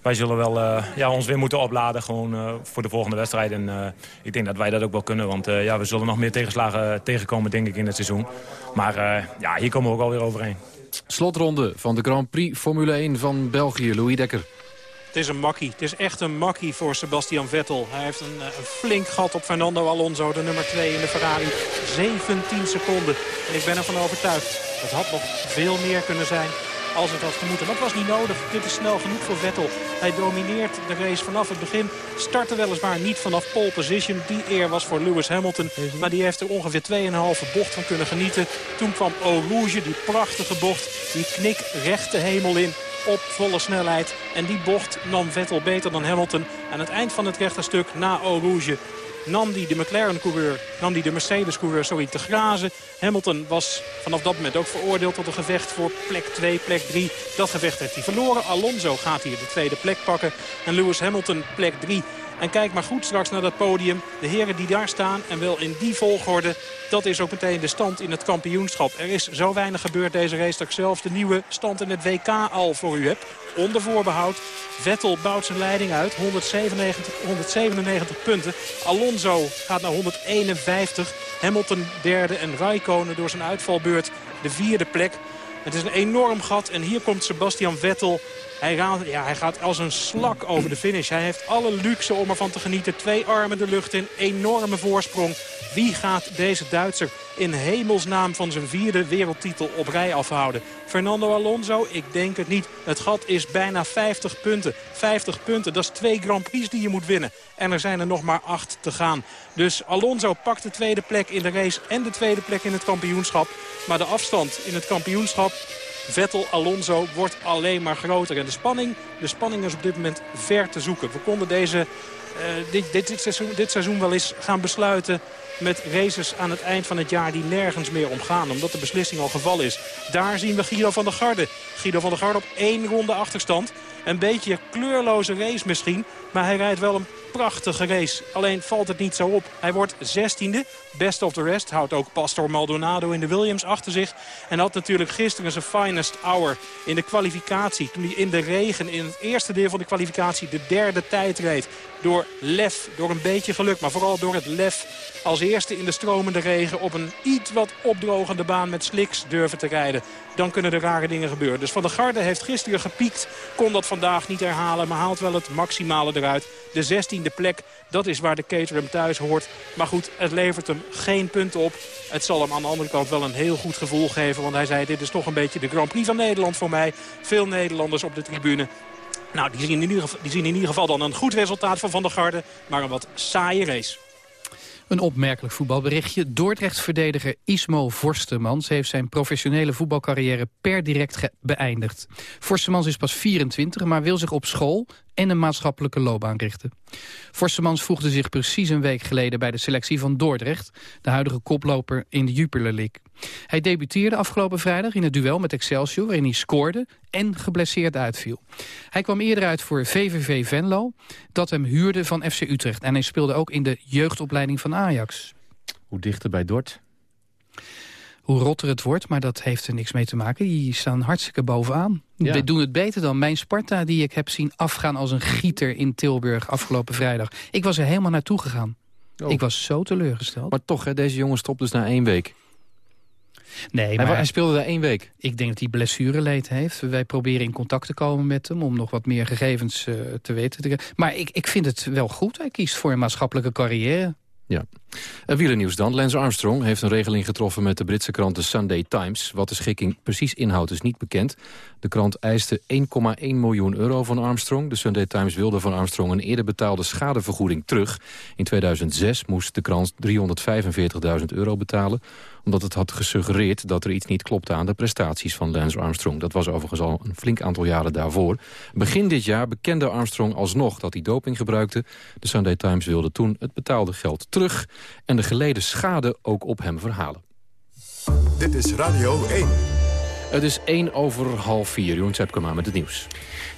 wij zullen wel uh, ja, ons weer moeten opladen gewoon, voor de volgende wedstrijd. En ik denk dat wij dat ook wel kunnen. Want ja, we zullen nog meer tegenslagen tegenkomen denk ik in het seizoen. Maar ja, hier komen we ook alweer overheen. Slotronde van de Grand Prix Formule 1 van België. Louis Dekker. Het is een makkie. Het is echt een makkie voor Sebastian Vettel. Hij heeft een, eh, een, flink gat op Fernando Alonso, de nummer 2 in de Ferrari. 17 seconden. En ik ben ervan overtuigd. Het had nog veel meer kunnen zijn als het had gemoeten. Maar het was niet nodig. Dit is snel genoeg voor Vettel. Hij domineert de race vanaf het begin. Startte weliswaar niet vanaf pole position. Die eer was voor Lewis Hamilton. Maar die heeft er ongeveer 2,5 bocht van kunnen genieten. Toen kwam Rouge, die prachtige bocht. Die knik recht de hemel in op volle snelheid. En die bocht nam Vettel beter dan Hamilton. Aan het eind van het rechterstuk na Eau Rouge nam de McLaren-coureur, nam de Mercedes-coureur sorry, te grazen. Hamilton was vanaf dat moment ook veroordeeld tot een gevecht voor plek 2, plek 3. Dat gevecht heeft hij verloren. Alonso gaat hier de tweede plek pakken. En Lewis Hamilton plek 3. En kijk maar goed straks naar dat podium. De heren die daar staan en wel in die volgorde. Dat is ook meteen de stand in het kampioenschap. Er is zo weinig gebeurd deze race dat ik zelfs de nieuwe stand in het WK al voor u heb. Onder voorbehoud. Vettel bouwt zijn leiding uit. 197, 197 punten. Alonso gaat naar 151. Hamilton derde en Raikkonen door zijn uitvalbeurt de vierde plek. Het is een enorm gat en hier komt Sebastian Vettel hij gaat, ja, hij gaat als een slak over de finish. Hij heeft alle luxe om ervan te genieten. Twee armen de lucht in, enorme voorsprong. Wie gaat deze Duitser in hemelsnaam van zijn vierde wereldtitel op rij afhouden? Fernando Alonso? Ik denk het niet. Het gat is bijna 50 punten. 50 punten, dat is twee Grand Prix die je moet winnen. En er zijn er nog maar acht te gaan. Dus Alonso pakt de tweede plek in de race en de tweede plek in het kampioenschap. Maar de afstand in het kampioenschap Vettel-Alonso wordt alleen maar groter. En de spanning, de spanning is op dit moment ver te zoeken. We konden deze, dit, dit, dit, seizoen, dit seizoen wel eens gaan besluiten met races aan het eind van het jaar die nergens meer omgaan. Omdat de beslissing al gevallen is. Daar zien we Guido van der Garde. Guido van der Garde op één ronde achterstand. Een beetje kleurloze race misschien. Maar hij rijdt wel een prachtige race. Alleen valt het niet zo op. Hij wordt 16e. Best of the rest. Houdt ook Pastor Maldonado in de Williams achter zich. En had natuurlijk gisteren zijn finest hour in de kwalificatie. Toen hij in de regen in het eerste deel van de kwalificatie de derde tijd reed. Door lef, door een beetje geluk. Maar vooral door het lef als eerste in de stromende regen op een iets wat opdrogende baan met sliks durven te rijden. Dan kunnen er rare dingen gebeuren. Dus Van der Garde heeft gisteren gepiekt. Kon dat vandaag niet herhalen, maar haalt wel het maximale eruit. De 16e plek, dat is waar de Caterham thuis hoort. Maar goed, het levert hem geen punten op. Het zal hem aan de andere kant wel een heel goed gevoel geven. Want hij zei, dit is toch een beetje de Grand Prix van Nederland voor mij. Veel Nederlanders op de tribune. Nou, die zien, in ieder geval, die zien in ieder geval dan een goed resultaat van Van der Garde. Maar een wat saaie race. Een opmerkelijk voetbalberichtje. Dordrecht-verdediger Ismo Vorstemans heeft zijn professionele voetbalcarrière per direct beëindigd. Vorstemans is pas 24, maar wil zich op school en een maatschappelijke loopbaan richten. Forsemans voegde zich precies een week geleden bij de selectie van Dordrecht... de huidige koploper in de Jupiler League. Hij debuteerde afgelopen vrijdag in het duel met Excelsior... waarin hij scoorde en geblesseerd uitviel. Hij kwam eerder uit voor VVV Venlo, dat hem huurde van FC Utrecht. En hij speelde ook in de jeugdopleiding van Ajax. Hoe dichter bij Dort? Hoe rotter het wordt, maar dat heeft er niks mee te maken. Die staan hartstikke bovenaan. We doen het beter dan mijn Sparta die ik heb zien afgaan als een gieter in Tilburg afgelopen vrijdag. Ik was er helemaal naartoe gegaan. Oh. Ik was zo teleurgesteld. Maar toch, hè, deze jongen stopt dus na één week. Nee, maar hij speelde daar één week. Ik denk dat hij blessureleed heeft. Wij proberen in contact te komen met hem... om nog wat meer gegevens uh, te weten. Maar ik, ik vind het wel goed. Hij kiest voor een maatschappelijke carrière. Ja. Wielernieuws dan. Lance Armstrong heeft een regeling getroffen met de Britse krant The Sunday Times. Wat de schikking precies inhoudt is niet bekend. De krant eiste 1,1 miljoen euro van Armstrong. De Sunday Times wilde van Armstrong een eerder betaalde schadevergoeding terug. In 2006 moest de krant 345.000 euro betalen omdat het had gesuggereerd dat er iets niet klopte aan de prestaties van Lance Armstrong. Dat was overigens al een flink aantal jaren daarvoor. Begin dit jaar bekende Armstrong alsnog dat hij doping gebruikte. De Sunday Times wilde toen het betaalde geld terug... en de geleden schade ook op hem verhalen. Dit is Radio 1. Het is 1 over half 4. Jeroen Tjepkema met het nieuws.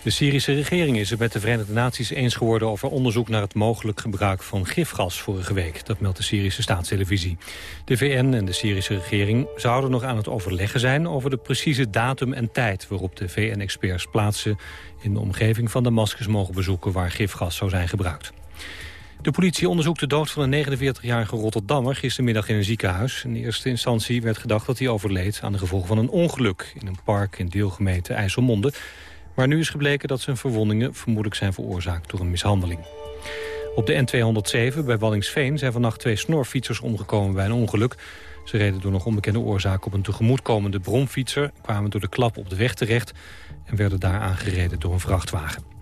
De Syrische regering is het met de Verenigde Naties eens geworden... over onderzoek naar het mogelijk gebruik van gifgas vorige week. Dat meldt de Syrische staatstelevisie. De VN en de Syrische regering zouden nog aan het overleggen zijn... over de precieze datum en tijd waarop de VN-experts plaatsen... in de omgeving van Damascus mogen bezoeken waar gifgas zou zijn gebruikt. De politie onderzoekt de dood van een 49-jarige Rotterdammer gistermiddag in een ziekenhuis. In eerste instantie werd gedacht dat hij overleed aan de gevolgen van een ongeluk in een park in deelgemeente IJsselmonde. Maar nu is gebleken dat zijn verwondingen vermoedelijk zijn veroorzaakt door een mishandeling. Op de N207 bij Wallingsveen zijn vannacht twee snorfietsers omgekomen bij een ongeluk. Ze reden door nog onbekende oorzaak op een tegemoetkomende bromfietser... kwamen door de klap op de weg terecht en werden daar aangereden door een vrachtwagen.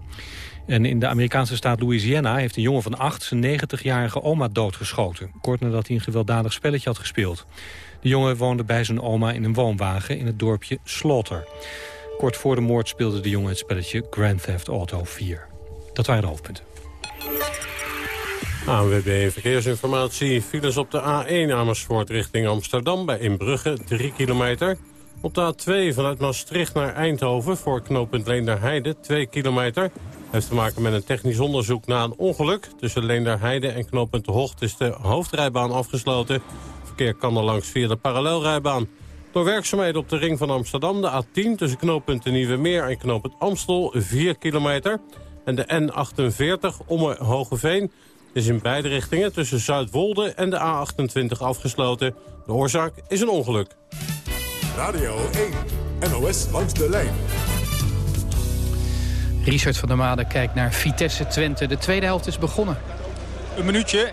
En in de Amerikaanse staat Louisiana heeft een jongen van acht... zijn 90-jarige oma doodgeschoten. Kort nadat hij een gewelddadig spelletje had gespeeld. De jongen woonde bij zijn oma in een woonwagen in het dorpje Slaughter. Kort voor de moord speelde de jongen het spelletje Grand Theft Auto 4. Dat waren de hoofdpunten. ANWB Verkeersinformatie. Files op de A1 Amersfoort richting Amsterdam bij Inbrugge 3 kilometer. Op de A2 vanuit Maastricht naar Eindhoven voor knooppunt Leenderheide 2 kilometer. Heeft te maken met een technisch onderzoek na een ongeluk. Tussen Leenderheide en knooppunt De Hocht is de hoofdrijbaan afgesloten. Verkeer kan er langs via de parallelrijbaan. Door werkzaamheden op de ring van Amsterdam, de A10... tussen knooppunt Nieuwe Meer en knooppunt Amstel, 4 kilometer. En de N48 Omme Hogeveen is in beide richtingen... tussen Zuidwolde en de A28 afgesloten. De oorzaak is een ongeluk. Radio 1, NOS langs de lijn. Richard van der Made kijkt naar Vitesse Twente. De tweede helft is begonnen. Een minuutje,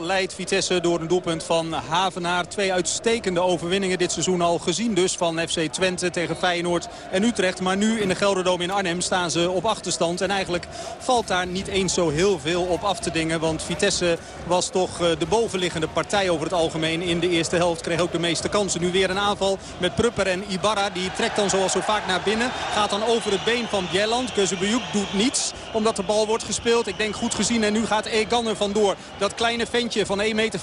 1-0 leidt Vitesse door een doelpunt van Havenaar. Twee uitstekende overwinningen dit seizoen al gezien dus van FC Twente tegen Feyenoord en Utrecht. Maar nu in de Gelderdoom in Arnhem staan ze op achterstand. En eigenlijk valt daar niet eens zo heel veel op af te dingen. Want Vitesse was toch eh, de bovenliggende partij over het algemeen in de eerste helft. Kreeg ook de meeste kansen. Nu weer een aanval met Prupper en Ibarra. Die trekt dan zoals zo vaak naar binnen. Gaat dan over het been van Bjelland. Keuzebejoek doet niets omdat de bal wordt gespeeld. Ik denk goed gezien en nu gaat Egan er vandoor. Dat kleine ventje van 1,65 meter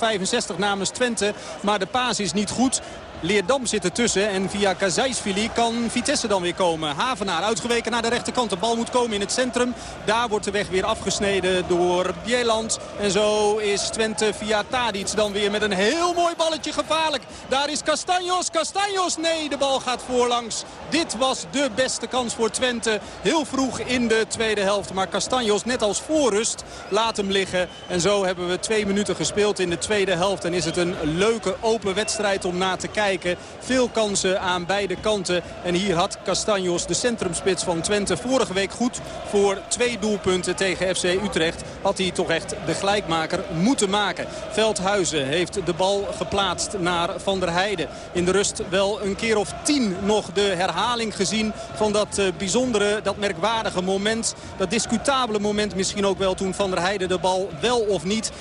namens Twente. Maar de paas is niet goed. Leerdam zit ertussen en via Kazajsvili kan Vitesse dan weer komen. Havenaar uitgeweken naar de rechterkant. De bal moet komen in het centrum. Daar wordt de weg weer afgesneden door Bieland. En zo is Twente via Tadic dan weer met een heel mooi balletje gevaarlijk. Daar is Castanjos. Castanjos, nee, de bal gaat voorlangs. Dit was de beste kans voor Twente. Heel vroeg in de tweede helft. Maar Castanjos, net als voorrust, laat hem liggen. En zo hebben we twee minuten gespeeld in de tweede helft. En is het een leuke open wedstrijd om na te kijken. Veel kansen aan beide kanten. En hier had Castanjos, de centrumspits van Twente, vorige week goed voor twee doelpunten tegen FC Utrecht. Had hij toch echt de gelijkmaker moeten maken. Veldhuizen heeft de bal geplaatst naar Van der Heijden. In de rust wel een keer of tien nog de herhaling gezien van dat eh, bijzondere, dat merkwaardige moment. Dat discutabele moment misschien ook wel toen Van der Heijden de bal wel of niet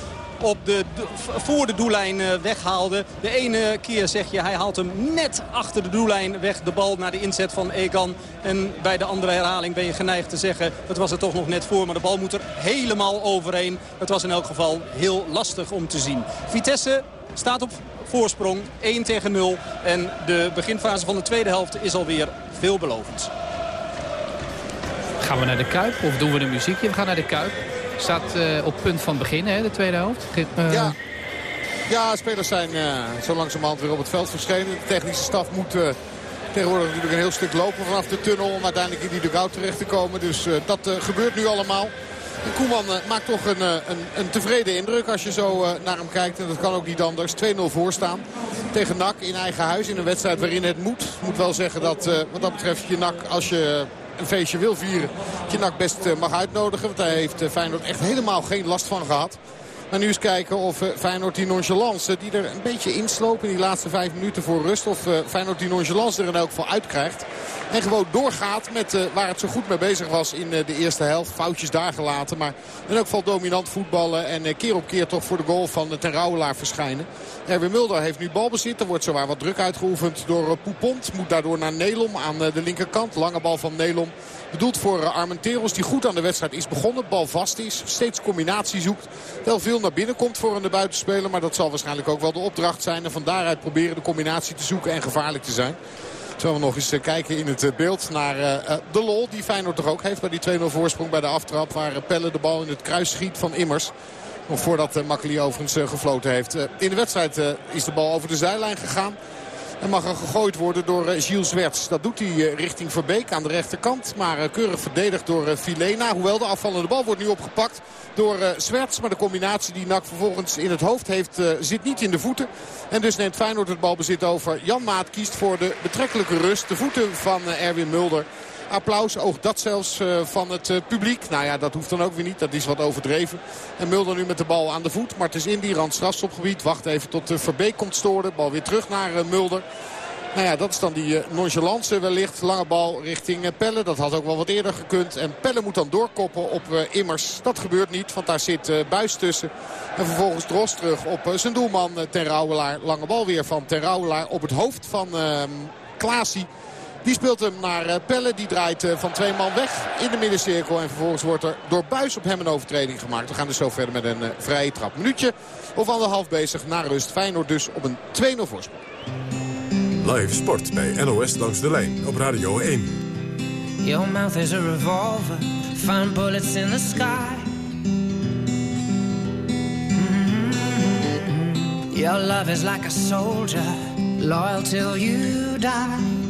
op de, voor de doellijn weghaalde. De ene keer zeg je hij haalt hem net achter de doellijn weg. De bal naar de inzet van Egan. En bij de andere herhaling ben je geneigd te zeggen... het was er toch nog net voor, maar de bal moet er helemaal overheen. Het was in elk geval heel lastig om te zien. Vitesse staat op voorsprong 1 tegen 0. En de beginfase van de tweede helft is alweer veelbelovend. Gaan we naar de Kuip of doen we de muziekje? We gaan naar de Kuip. Staat uh, op punt van beginnen, de tweede helft. Uh... Ja. ja, spelers zijn uh, zo langzamerhand weer op het veld verschenen. De technische staf moet tegenwoordig natuurlijk een heel stuk lopen vanaf de tunnel... om uiteindelijk in die dugout terecht te komen. Dus dat gebeurt nu allemaal. Koeman maakt toch een, een, een, tevreden indruk als je zo naar hem kijkt. En dat kan ook niet anders. 2-0 voorstaan tegen NAC in eigen huis. In een wedstrijd waarin het moet. Ik moet wel zeggen dat wat dat betreft je NAC als je een feestje wil vieren. Dat je NAC best eh, mag uitnodigen. Want daar heeft eh, Feyenoord echt helemaal geen last van gehad. Maar nu eens kijken of uh, Feyenoord die nonchalance die er een beetje inslopen in die laatste vijf minuten voor rust. Of uh, Feyenoord die nonchalance er in elk geval uitkrijgt. En gewoon doorgaat met waar het zo goed mee bezig was in de eerste helft. Foutjes daar gelaten. Maar in elk geval dominant voetballen. En keer op keer toch voor de goal van ten Rouwelaar verschijnen. Erwin Mulder heeft nu balbezit. Er wordt zowaar wat druk uitgeoefend door Poupont. Moet daardoor naar Nelom aan de linkerkant. Lange bal van Nelom. Bedoeld voor Armenteros die goed aan de wedstrijd is begonnen. Bal vast is. Steeds combinatie zoekt. Wel veel naar binnen komt voor een buitenspeler. Maar dat zal waarschijnlijk ook wel de opdracht zijn. En van daaruit proberen de combinatie te zoeken en gevaarlijk te zijn. Zullen we nog eens eh, kijken in het eh, beeld naar de lol. Die Feyenoord toch ook heeft bij die 2-0 voorsprong bij de aftrap. Waar Pelle de bal in het kruis schiet van Immers. Nog voordat uh, overigens gefloten heeft. in de wedstrijd is de bal over de zijlijn gegaan. En mag er gegooid worden door uh, Gilles Zwerts. Dat doet hij uh, richting Verbeek aan de rechterkant. Maar uh, keurig verdedigd door Filena. Hoewel de afvallende bal wordt nu opgepakt door Zwerts. Maar de combinatie die NAC vervolgens in het hoofd heeft zit niet in de voeten. En dus neemt Feyenoord het balbezit over. Jan Maat kiest voor de betrekkelijke rust. De voeten van Erwin Mulder applaus. Oog dat zelfs uh, van het uh, publiek. Nou ja, dat hoeft dan ook weer niet. Dat is wat overdreven. En Mulder nu met de bal aan de voet. Maar het is in die rand strafstopgebied. Wacht even tot uh, Verbeek komt storen. Bal weer terug naar Mulder. Nou ja, dat is dan die nonchalance wellicht. Lange bal richting Pelle. Dat had ook wel wat eerder gekund. En Pelle moet dan doorkoppen op Immers. Dat gebeurt niet, want daar zit Buis tussen. En vervolgens Dros terug op zijn doelman Ten Rouwelaar. Lange bal weer van Ten Rouwelaar op het hoofd van ehm, Klaasie. Die speelt hem naar eh, Pelle. Die draait eh, van twee man weg in de middencirkel. En vervolgens wordt er door Buis op hem een overtreding gemaakt. We gaan dus zo verder met een eh, vrije trap. Minuutje of anderhalf bezig naar rust. Feyenoord dus op een 2-0 voorsprong. Live sport bij NOS langs de lijn op Radio 1. Your mouth is a revolver. Find bullets in the sky. Mm-hmm. Your love is like a soldier. Loyal till you die.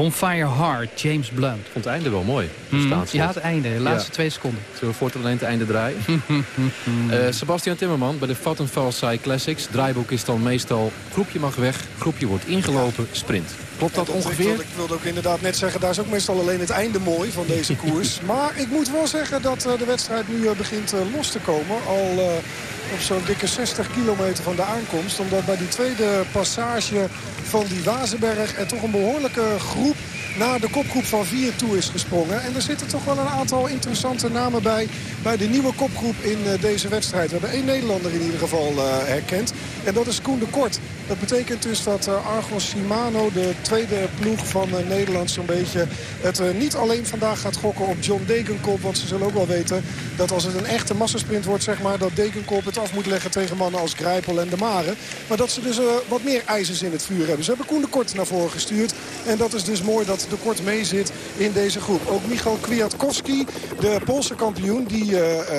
Bonfire Heart, James Blunt. Ik vond het einde wel mooi. Mm, Staatsslot. ja, het einde, de laatste Ja. twee seconden. Zullen we voortaan alleen het einde draaien? (laughs) Eh, Sebastian Timmerman bij de Vattenfall Sai Classics. Draaiboek is dan meestal groepje mag weg, groepje wordt ingelopen, sprint. Klopt dat ongeveer? wilde, ik wilde ook inderdaad net zeggen, daar is ook meestal alleen het einde mooi van deze (laughs) koers. maar ik moet wel zeggen dat eh, de wedstrijd nu eh, begint eh, los te komen. Al op zo'n dikke 60 kilometer van de aankomst. Omdat bij die tweede passage van die Wazenberg er toch een behoorlijke groep naar de kopgroep van vier toe is gesprongen. En er zitten toch wel een aantal interessante namen bij, bij de nieuwe kopgroep in deze wedstrijd. We hebben één Nederlander in ieder geval eh, herkend. En dat is Koen de Kort. Dat betekent dus dat eh, Argos Shimano, de tweede ploeg van eh, Nederland, zo'n beetje het eh, niet alleen vandaag gaat gokken op John Degenkop. Want ze zullen ook wel weten dat als het een echte massasprint wordt, zeg maar, dat Degenkop het af moet leggen tegen mannen als Grijpel en De Mare. Maar dat ze dus wat meer ijzers in het vuur hebben. Ze hebben Koen de Kort naar voren gestuurd. En dat is dus mooi dat de Kort mee zit in deze groep. Ook Michal Kwiatkowski, de Poolse kampioen, die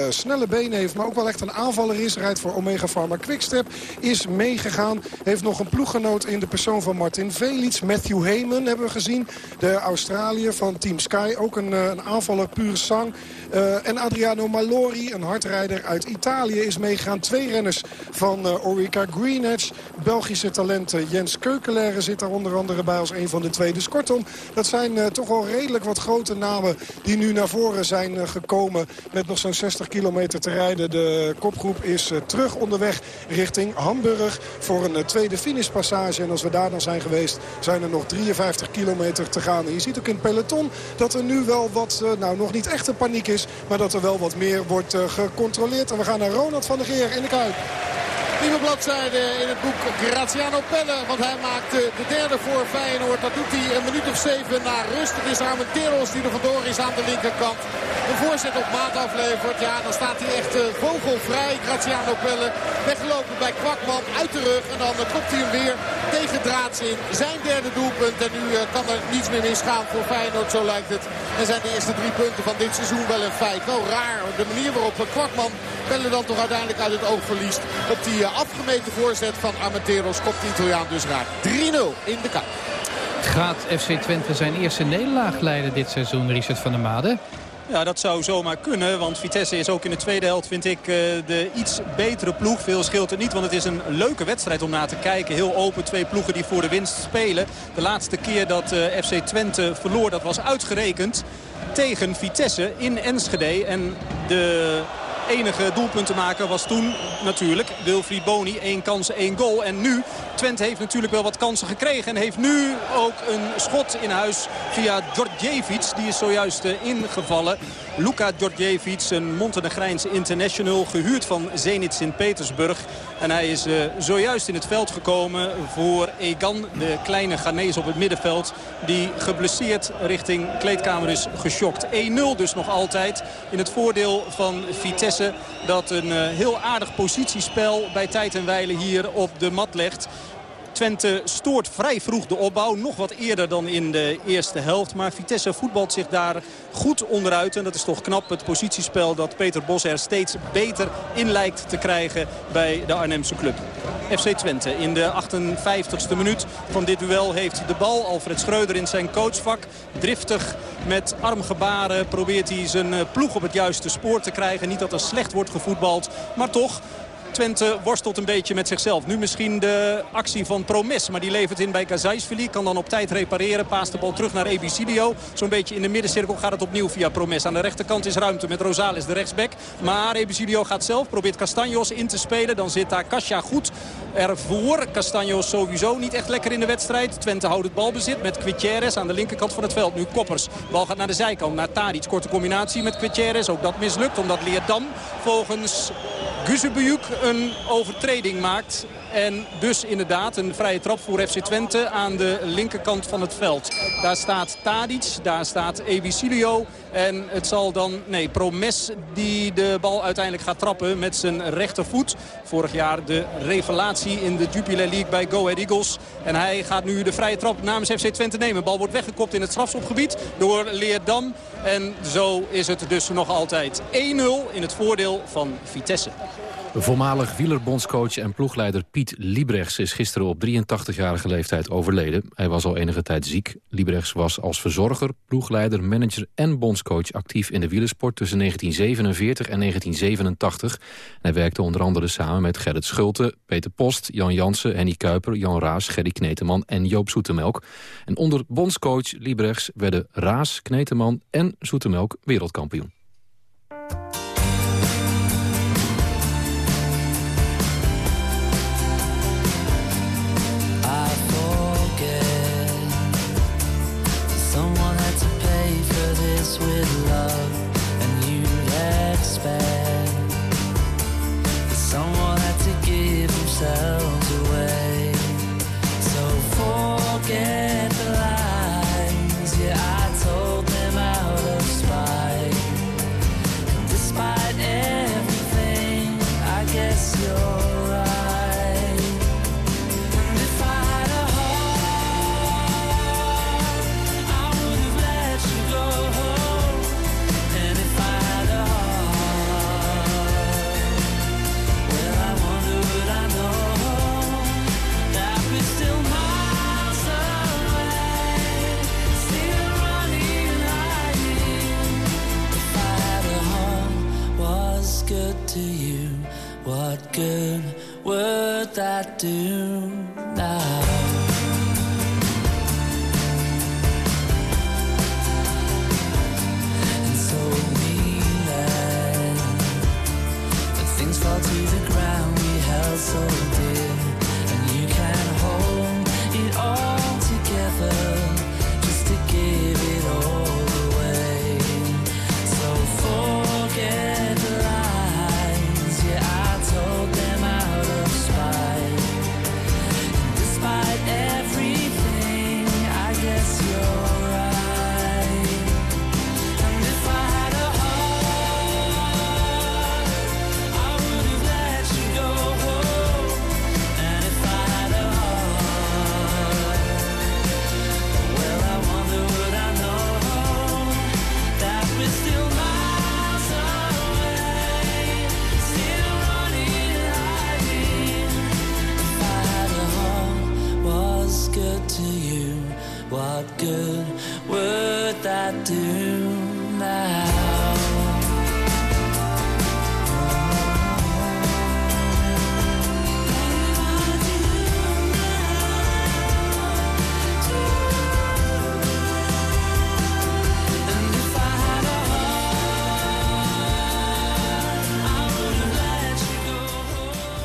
snelle benen heeft, maar ook wel echt een aanvaller is. Rijdt voor Omega Pharma Quickstep, is meegegaan. Heeft nog een ploeggenoot in de persoon van Martin Velits. Matthew Heyman hebben we gezien. De Australiër van Team Sky. Ook een, eh, een aanvaller puur sang. Eh, en Adriano Malori, een hardrijder uit Italië, is meegegaan. Twee renners van eh, Orica Greenedge. Belgische talenten Jens Keukelere zit daar onder andere bij als een van de twee. Dus kortom, dat zijn toch wel redelijk wat grote namen die nu naar voren zijn gekomen. Met nog zo'n 60 kilometer te rijden. De kopgroep is terug onderweg richting Hamburg voor een eh, tweede finishpassage. En als we daar dan zijn geweest, zijn er nog 53 kilometer te gaan. Je ziet ook in het peloton dat er nu wel wat, eh, nou nog niet echt een paniek is... maar dat er wel wat meer wordt eh, gecontroleerd. En we gaan naar Ronald van der Geer in de Kuip. Nieuwe bladzijde in het boek Graziano Pelle. Want hij maakt de derde voor Feyenoord. Dat doet hij een minuut of zeven na rust. Het is Armenteros die er vandoor is aan de linkerkant. Een voorzet op maat aflevert. Ja, dan staat hij echt eh, vogelvrij. Graziano Pelle weggelopen bij Kwakman uit de rug. En dan klopt hij hem weer tegen draads in. Zijn derde doelpunt. En nu eh, kan er niets meer misgaan voor Feyenoord, zo lijkt het. En zijn de eerste drie punten van dit seizoen wel een feit. Wel raar de manier waarop uh, Kwakman Pelle dan toch uiteindelijk uit het oog verliest. Op die uh, afgemeten voorzet van Armenteros komt de Italiaan dus raak. 3-0 in de Kuip. Gaat FC Twente zijn eerste nederlaag leiden dit seizoen, Richard van der Made? Ja, dat zou zomaar kunnen. Want Vitesse is ook in de tweede helft, vind ik, eh, de iets betere ploeg. Veel scheelt het niet, want het is een leuke wedstrijd om naar te kijken. Heel open, twee ploegen die voor de winst spelen. De laatste keer dat eh, FC Twente verloor, dat was uitgerekend tegen Vitesse in Enschede. En de enige doelpuntenmaker was toen natuurlijk Wilfried Boni. Eén kans, één goal. En nu, Twente heeft natuurlijk wel wat kansen gekregen. En heeft nu ook een schot in huis via Djordjevic. Die is zojuist uh, ingevallen. Luka Djordjevic, een Montenegrijnse international. Gehuurd van Zenit Sint-Petersburg. En hij is uh, zojuist in het veld gekomen voor Egan. De kleine Ghanese op het middenveld. Die geblesseerd richting kleedkamer is geschokt. 1-0 dus nog altijd in het voordeel van Vitesse. Dat een uh, heel aardig positiespel bij tijd en wijle hier op de mat legt. Twente stoort vrij vroeg de opbouw. Nog wat eerder dan in de eerste helft. Maar Vitesse voetbalt zich daar goed onderuit. En dat is toch knap het positiespel dat Peter Bos er steeds beter in lijkt te krijgen bij de Arnhemse club. FC Twente in de 58ste minuut van dit duel heeft de bal. Alfred Schreuder in zijn coachvak. Driftig met armgebaren probeert hij zijn ploeg op het juiste spoor te krijgen. Niet dat er slecht wordt gevoetbald, maar toch Twente worstelt een beetje met zichzelf. Nu misschien de actie van Promes. Maar die levert in bij Kazaisvili. Kan dan op tijd repareren. Paast de bal terug naar Ebicilio. Zo'n beetje in de middencirkel gaat het opnieuw via Promes. Aan de rechterkant is ruimte met Rosales de rechtsback. Maar Ebicilio gaat zelf. Probeert Castanjos in te spelen. Dan zit daar Kasia goed ervoor. Castanjos sowieso niet echt lekker in de wedstrijd. Twente houdt het balbezit met Quitieres aan de linkerkant van het veld. Nu Koppers. Bal gaat naar de zijkant. Naar Tadic. Korte combinatie met Quitieres. Ook dat mislukt omdat Leerdam volgens Guzebujuk een overtreding maakt. En dus inderdaad een vrije trap voor FC Twente aan de linkerkant van het veld. Daar staat Tadic, daar staat Ebicilio. En het zal dan, nee, Promes die de bal uiteindelijk gaat trappen met zijn rechtervoet. Vorig jaar de revelatie in de Jupiler League bij Go Ahead Eagles. En hij gaat nu de vrije trap namens FC Twente nemen. Bal wordt weggekopt in het strafschopgebied door Leerdam. En zo is het dus nog altijd 1-0 in het voordeel van Vitesse. Voormalig wielerbondscoach en ploegleider Piet Liebrechts is gisteren op 83-jarige leeftijd overleden. Hij was al enige tijd ziek. Liebrechts was als verzorger, ploegleider, manager en bondscoach actief in de wielersport tussen 1947 en 1987. hij werkte onder andere samen met Gerrit Schulte, Peter Post, Jan Jansen, Henny Kuiper, Jan Raas, Gerry Kneteman en Joop Zoetemelk. En onder bondscoach Liebrechts werden Raas, Kneteman en Zoetemelk wereldkampioen. Love and you'd expect that someone had to give themselves away. So forget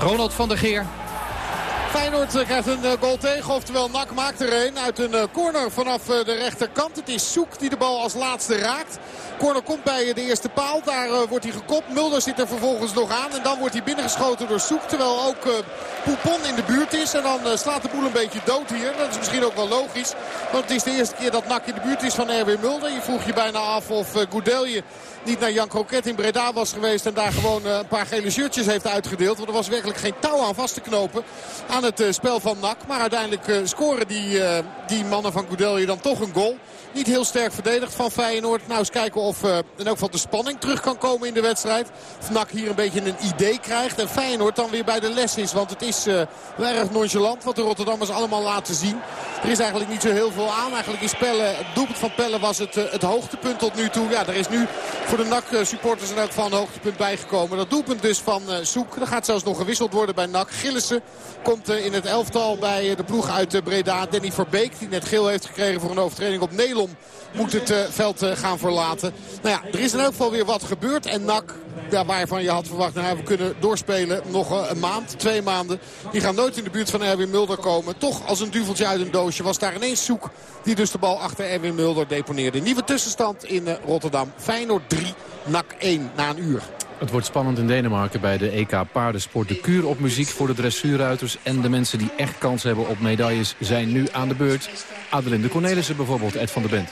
Ronald van der Geer. Feyenoord eh, krijgt een eh, goal tegen. Oftewel Nak maakt er een uit een eh, corner vanaf de rechterkant. Het is Soek die de bal als laatste raakt. Corner komt bij de eerste paal. Daar wordt hij gekopt. Mulder zit er vervolgens nog aan. En dan wordt hij binnengeschoten door Soek. Terwijl ook Poupon in de buurt is. En dan slaat de boel een beetje dood hier. Dat is misschien ook wel logisch. Want het is de eerste keer dat Nak in de buurt is van Erwin Mulder. Je vroeg je bijna af of Goudelje niet naar Jan Kroket in Breda was geweest. En daar gewoon een paar gele shirtjes heeft uitgedeeld. Want er was werkelijk geen touw aan vast te knopen het eh, spel van NAC. Maar uiteindelijk eh, scoren die, eh, die mannen van Goudelje dan toch een goal. Niet heel sterk verdedigd van Feyenoord. Nou eens kijken of uh, in geval de spanning terug kan komen in de wedstrijd. Of NAC hier een beetje een idee krijgt. En Feyenoord dan weer bij de les is. Want het is uh, erg nonchalant wat de Rotterdammers allemaal laten zien. Er is eigenlijk niet zo heel veel aan. Eigenlijk is Pelle, het doelpunt van Pelle was het, het hoogtepunt tot nu toe. Ja, er is nu voor de NAC-supporters in elk geval een hoogtepunt bijgekomen. Dat doelpunt dus van Soek. Er gaat zelfs nog gewisseld worden bij NAC. Gillissen komt in het elftal bij de ploeg uit Breda. Danny Verbeek, die net geel heeft gekregen voor een overtreding op Nelom moet het uh, veld uh, gaan verlaten. Nou ja, er is in elk geval weer wat gebeurd. En NAC, waarvan je had verwacht, nou, we kunnen doorspelen nog een maand, twee maanden. Die gaan nooit in de buurt van Erwin Mulder komen. Toch als een duveltje uit een doosje was daar ineens zoek die dus de bal achter Erwin Mulder deponeerde. Nieuwe tussenstand in Rotterdam. Feyenoord 3, NAC 1 na een uur. Het wordt spannend in Denemarken bij de EK Paardensport. De kuur op muziek voor de dressuurruiters en de mensen die echt kans hebben op medailles zijn nu aan de beurt. Adelinde Cornelissen bijvoorbeeld, Ed van der Bent.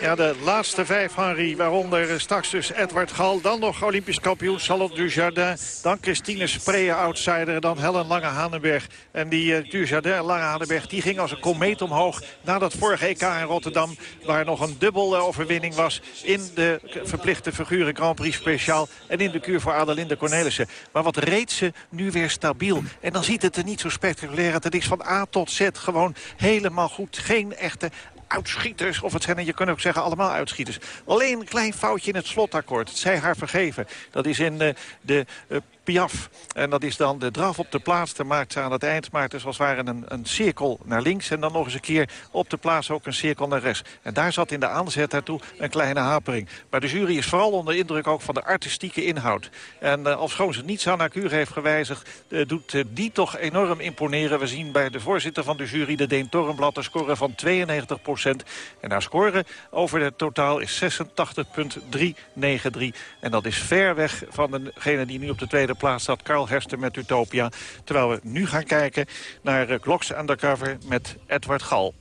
Ja, de laatste vijf, Henry. Waaronder straks dus Edward Gal. Dan nog Olympisch kampioen Charlotte Dujardin. Dan Christine Spree, outsider. Dan Helen Lange-Hanenberg. En die uh, Dujardin en Lange-Hanenberg die ging als een komeet omhoog. Na dat vorige EK in Rotterdam. Waar nog een dubbel overwinning was. In de verplichte figuren Grand Prix speciaal. En in de kuur voor Adelinde Cornelissen. Maar wat reed ze nu weer stabiel. En dan ziet het er niet zo spectaculair uit. Het is van A tot Z gewoon helemaal goed. Echte uitschieters. Of het zijn, je kunt ook zeggen, allemaal uitschieters. Alleen een klein foutje in het slotakkoord. Het zij haar vergeven. Dat is in de, de uh, Piaf. En dat is dan de draf op de plaats. Daar maakt ze aan het eind maakt dus als het ware een, een cirkel naar links. En dan nog eens een keer op de plaats ook een cirkel naar rechts. En daar zat in de aanzet daartoe een kleine hapering. Maar de jury is vooral onder indruk ook van de artistieke inhoud. En uh, als gewoon ze niets aan haar kuur heeft gewijzigd... Uh, doet uh, die toch enorm imponeren. We zien bij de voorzitter van de jury, de Deen Torrenblad... een score van 92 procent. En haar score over het totaal is 86,393. En dat is ver weg van degene die nu op de tweede plaats staat. Karl Herster met Utopia. Terwijl we nu gaan kijken naar uh, Glocks Undercover met Edward Gal.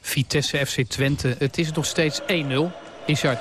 Vitesse FC Twente. Het is nog steeds 1-0. Richard.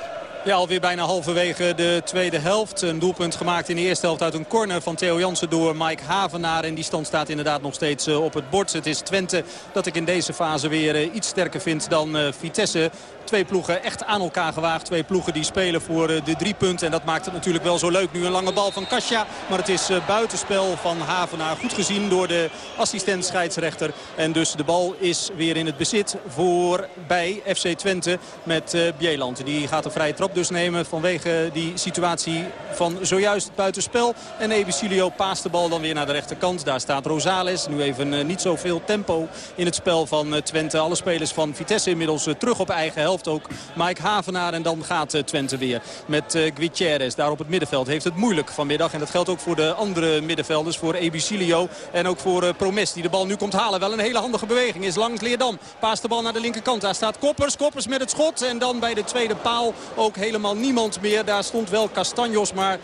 Ja, alweer bijna halverwege de tweede helft. Een doelpunt gemaakt in de eerste helft uit een corner van Theo Jansen door Mike Havenaar. En die stand staat inderdaad nog steeds op het bord. Het is Twente dat ik in deze fase weer iets sterker vind dan Vitesse. Twee ploegen echt aan elkaar gewaagd. Twee ploegen die spelen voor de drie punten. En dat maakt het natuurlijk wel zo leuk. Nu een lange bal van Kasia. Maar het is buitenspel van Havenaar. Goed gezien door de assistent scheidsrechter. En dus de bal is weer in het bezit voor bij FC Twente met Bieland. Die gaat een vrije trap dus nemen vanwege die situatie van zojuist buitenspel. En Ebicilio paast de bal dan weer naar de rechterkant. Daar staat Rosales. Nu even niet zoveel tempo in het spel van Twente. Alle spelers van Vitesse inmiddels terug op eigen helft ook Mike Havenaar. En dan gaat Twente weer met uh, Gutierrez. Daar op het middenveld heeft het moeilijk vanmiddag. En dat geldt ook voor de andere middenvelders. Voor Ebicilio en ook voor uh, Promes die de bal nu komt halen. Wel een hele handige beweging is langs Leerdam. Paast de bal naar de linkerkant. Daar staat Koppers. Koppers met het schot. En dan bij de tweede paal ook helemaal niemand meer. Daar stond wel Castanjos, maar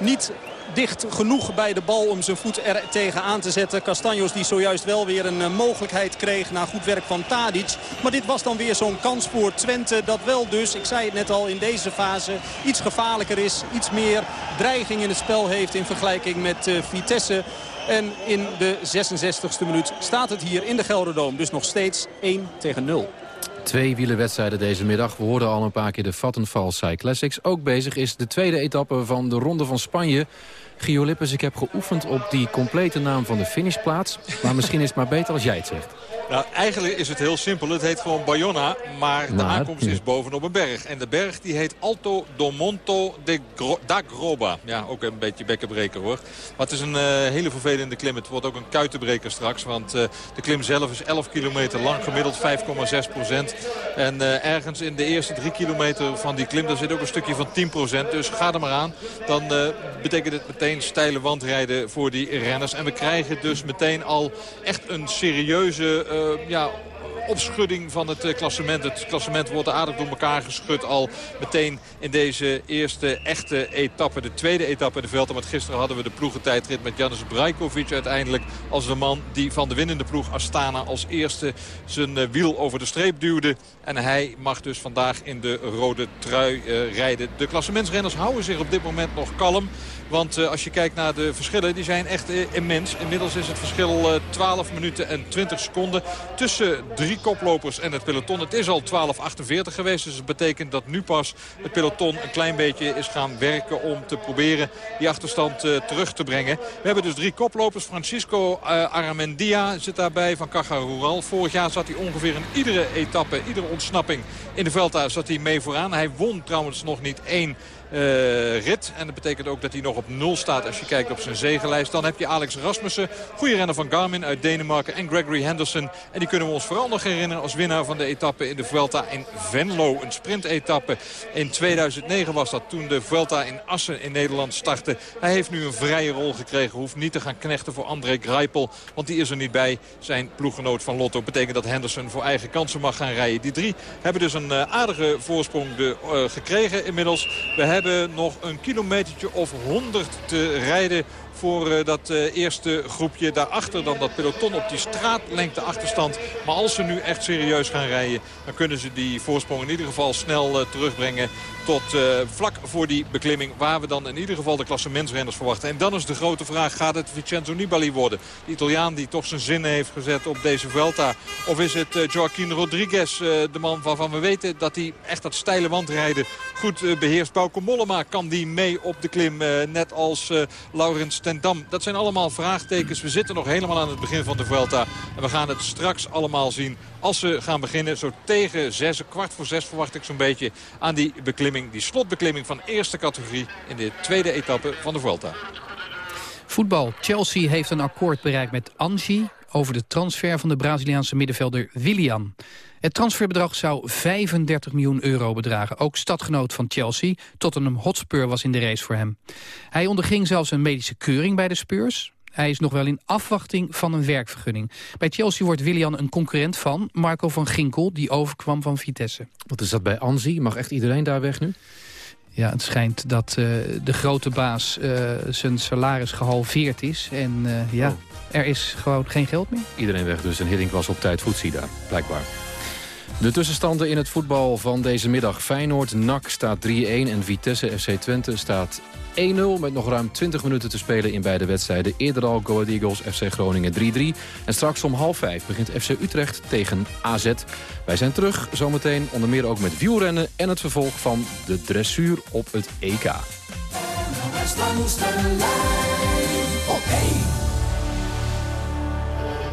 niet dicht genoeg bij de bal om zijn voet er tegenaan te zetten. Castanjos die zojuist wel weer een mogelijkheid kreeg na goed werk van Tadic. Maar dit was dan weer zo'n kans voor Twente dat wel dus, ik zei het net al in deze fase, iets gevaarlijker is. Iets meer dreiging in het spel heeft in vergelijking met uh, Vitesse. En in de 66e minuut staat het hier in de Gelderdoom. Dus nog steeds 1 tegen 0. Twee wielerwedstrijden deze middag. We hoorden al een paar keer de Vattenfall Cyclassics. Ook bezig is de tweede etappe van de Ronde van Spanje. Gio Lippes, ik heb geoefend op die complete naam van de finishplaats. Maar misschien is het maar beter als jij het zegt. Nou, eigenlijk is het heel simpel. Het heet gewoon Bayona, maar de aankomst is bovenop een berg. En de berg die heet Alto do Monto de Gro da Groba. Ja, ook een beetje bekkenbreker hoor. Maar het is een eh, hele vervelende klim. Het wordt ook een kuitenbreker straks. Want eh, de klim zelf is 11 kilometer lang, gemiddeld 5,6 procent. En eh, ergens in de eerste drie kilometer van die klim, daar zit ook een stukje van 10 procent. Dus ga er maar aan. Dan betekent het meteen steile wandrijden voor die renners. En we krijgen dus meteen al echt een serieuze ja, opschudding van het eh, klassement. Het klassement wordt aardig door elkaar geschud al meteen in deze eerste echte etappe. De tweede etappe in de veld. Want gisteren hadden we de ploegentijdrit met Janis Brajkovic uiteindelijk als de man die van de winnende ploeg Astana als eerste zijn eh, wiel over de streep duwde. En hij mag dus vandaag in de rode trui eh, rijden. De klassementsrenners houden zich op dit moment nog kalm. Want als je kijkt naar de verschillen, die zijn echt immens. Inmiddels is het verschil uh, 12 minuten en 20 seconden tussen drie koplopers en het peloton. Het is al 12.48 geweest, dus het betekent dat nu pas het peloton een klein beetje is gaan werken om te proberen die achterstand uh, terug te brengen. We hebben dus drie koplopers. Francisco uh, Aramendia zit daarbij van Caja Rural. Vorig jaar zat hij ongeveer in iedere etappe, iedere ontsnapping in de Vuelta zat hij mee vooraan. Hij won trouwens nog niet één uh, rit. En dat betekent ook dat hij nog op nul staat als je kijkt op zijn zegenlijst. Dan heb je Alex Rasmussen, goede renner van Garmin uit Denemarken. En Gregory Henderson. En die kunnen we ons vooral nog herinneren als winnaar van de etappe in de Vuelta in Venlo. Een sprintetappe. In 2009 was dat toen de Vuelta in Assen in Nederland startte. Hij heeft nu een vrije rol gekregen. Hoeft niet te gaan knechten voor André Greipel. Want die is er niet bij. Zijn ploeggenoot van Lotto. Betekent dat Henderson voor eigen kansen mag gaan rijden. Die drie hebben dus een uh, aardige voorsprong de, uh, gekregen inmiddels. We hebben hebben nog een kilometertje of 100 te rijden voor uh, dat uh, eerste groepje. Daarachter dan dat peloton op die straatlengte achterstand. Maar als ze nu echt serieus gaan rijden... dan kunnen ze die voorsprong in ieder geval snel uh, terugbrengen... tot vlak voor die beklimming waar we dan in ieder geval de klassementsrenners verwachten. En dan is de grote vraag, gaat het Vincenzo Nibali worden? De Italiaan die toch zijn zinnen heeft gezet op deze Vuelta. Of is het Joaquin Rodriguez, de man waarvan we weten dat hij echt dat steile wandrijden goed beheerst. Bauke Mollema kan die mee op de klim, net als Laurens ten Dam. Dat zijn allemaal vraagtekens. We zitten nog helemaal aan het begin van de Vuelta. En we gaan het straks allemaal zien als ze gaan beginnen. Zo tegen zes, kwart voor zes verwacht ik zo'n beetje aan die beklimming. Die slotbeklimming van eerste categorie in de tweede etappe van de Vuelta. Voetbal. Chelsea heeft een akkoord bereikt met Angie over de transfer van de Braziliaanse middenvelder Willian. Het transferbedrag zou 35 miljoen euro bedragen. Ook stadgenoot van Chelsea, Tottenham Hotspur, was in de race voor hem. Hij onderging zelfs een medische keuring bij de Spurs. Hij is nog wel in afwachting van een werkvergunning. Bij Chelsea wordt Willian een concurrent van Marco van Ginkel... die overkwam van Vitesse. Wat is dat bij Anzi? Mag echt iedereen daar weg nu? Ja, het schijnt dat uh, de grote baas uh, zijn salaris gehalveerd is. En uh, ja, oh. Er is gewoon geen geld meer. Iedereen weg dus. En Hiddink was op tijd voetzie daar, blijkbaar. De tussenstanden in het voetbal van deze middag. Feyenoord-NAC staat 3-1 en Vitesse FC Twente staat 1-0... met nog ruim 20 minuten te spelen in beide wedstrijden. Eerder al Go Ahead Eagles FC Groningen 3-3. En straks om half vijf begint FC Utrecht tegen AZ. Wij zijn terug, zometeen onder meer ook met wielrennen... en het vervolg van de dressuur op het EK.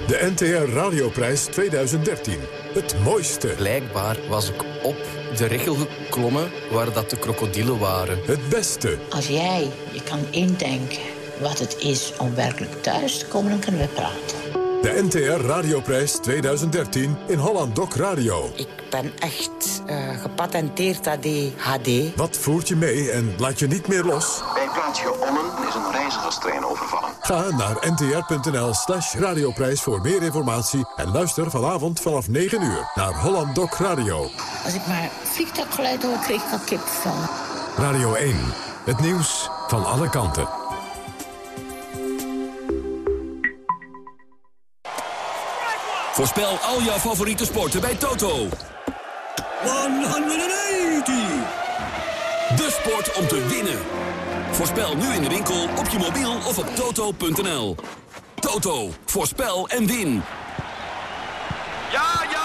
De NTR Radioprijs 2013. Het mooiste. Blijkbaar was ik op de richel geklommen waar dat de krokodillen waren. Het beste. Als jij je kan indenken wat het is om werkelijk thuis te komen, dan kunnen we praten. De NTR Radioprijs 2013 in Holland Doc Radio. Ik ben echt uh, gepatenteerd ADHD. Wat voert je mee en laat je niet meer los? Bij plaatsje Ommen is een reizigerstrein overvallen. Ga naar ntr.nl slash radioprijs voor meer informatie... en luister vanavond vanaf 9 uur naar Holland Doc Radio. Als ik maar vliegtuiggeluid hoor, kreeg ik al kippenvel. Radio 1, het nieuws van alle kanten. Voorspel al jouw favoriete sporten bij Toto. 180! De sport om te winnen. Voorspel nu in de winkel, op je mobiel of op toto.nl. Toto, voorspel en win. Ja, ja, ja,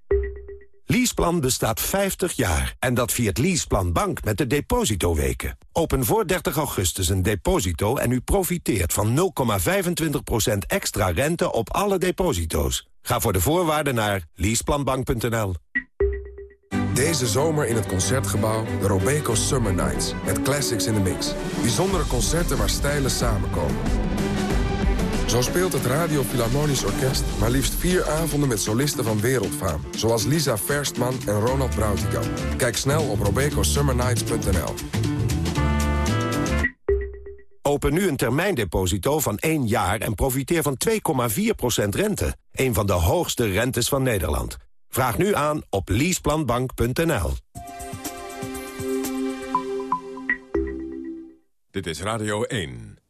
Leaseplan bestaat 50 jaar. En dat viert Leaseplan Bank met de depositoweken. Open voor 30 augustus een deposito en u profiteert van 0,25% extra rente op alle deposito's. Ga voor de voorwaarden naar leaseplanbank.nl. Deze zomer in het Concertgebouw de Robeco Summer Nights. Met classics in the mix. Bijzondere concerten waar stijlen samenkomen. Zo speelt het Radio Philharmonisch Orkest maar liefst vier avonden met solisten van wereldfaam. Zoals Lisa Verstman en Ronald Brautigam. Kijk snel op robecosummernights.nl. Open nu een termijndeposito van 1 jaar en profiteer van 2,4% rente. Een van de hoogste rentes van Nederland. Vraag nu aan op leaseplanbank.nl. Dit is Radio 1.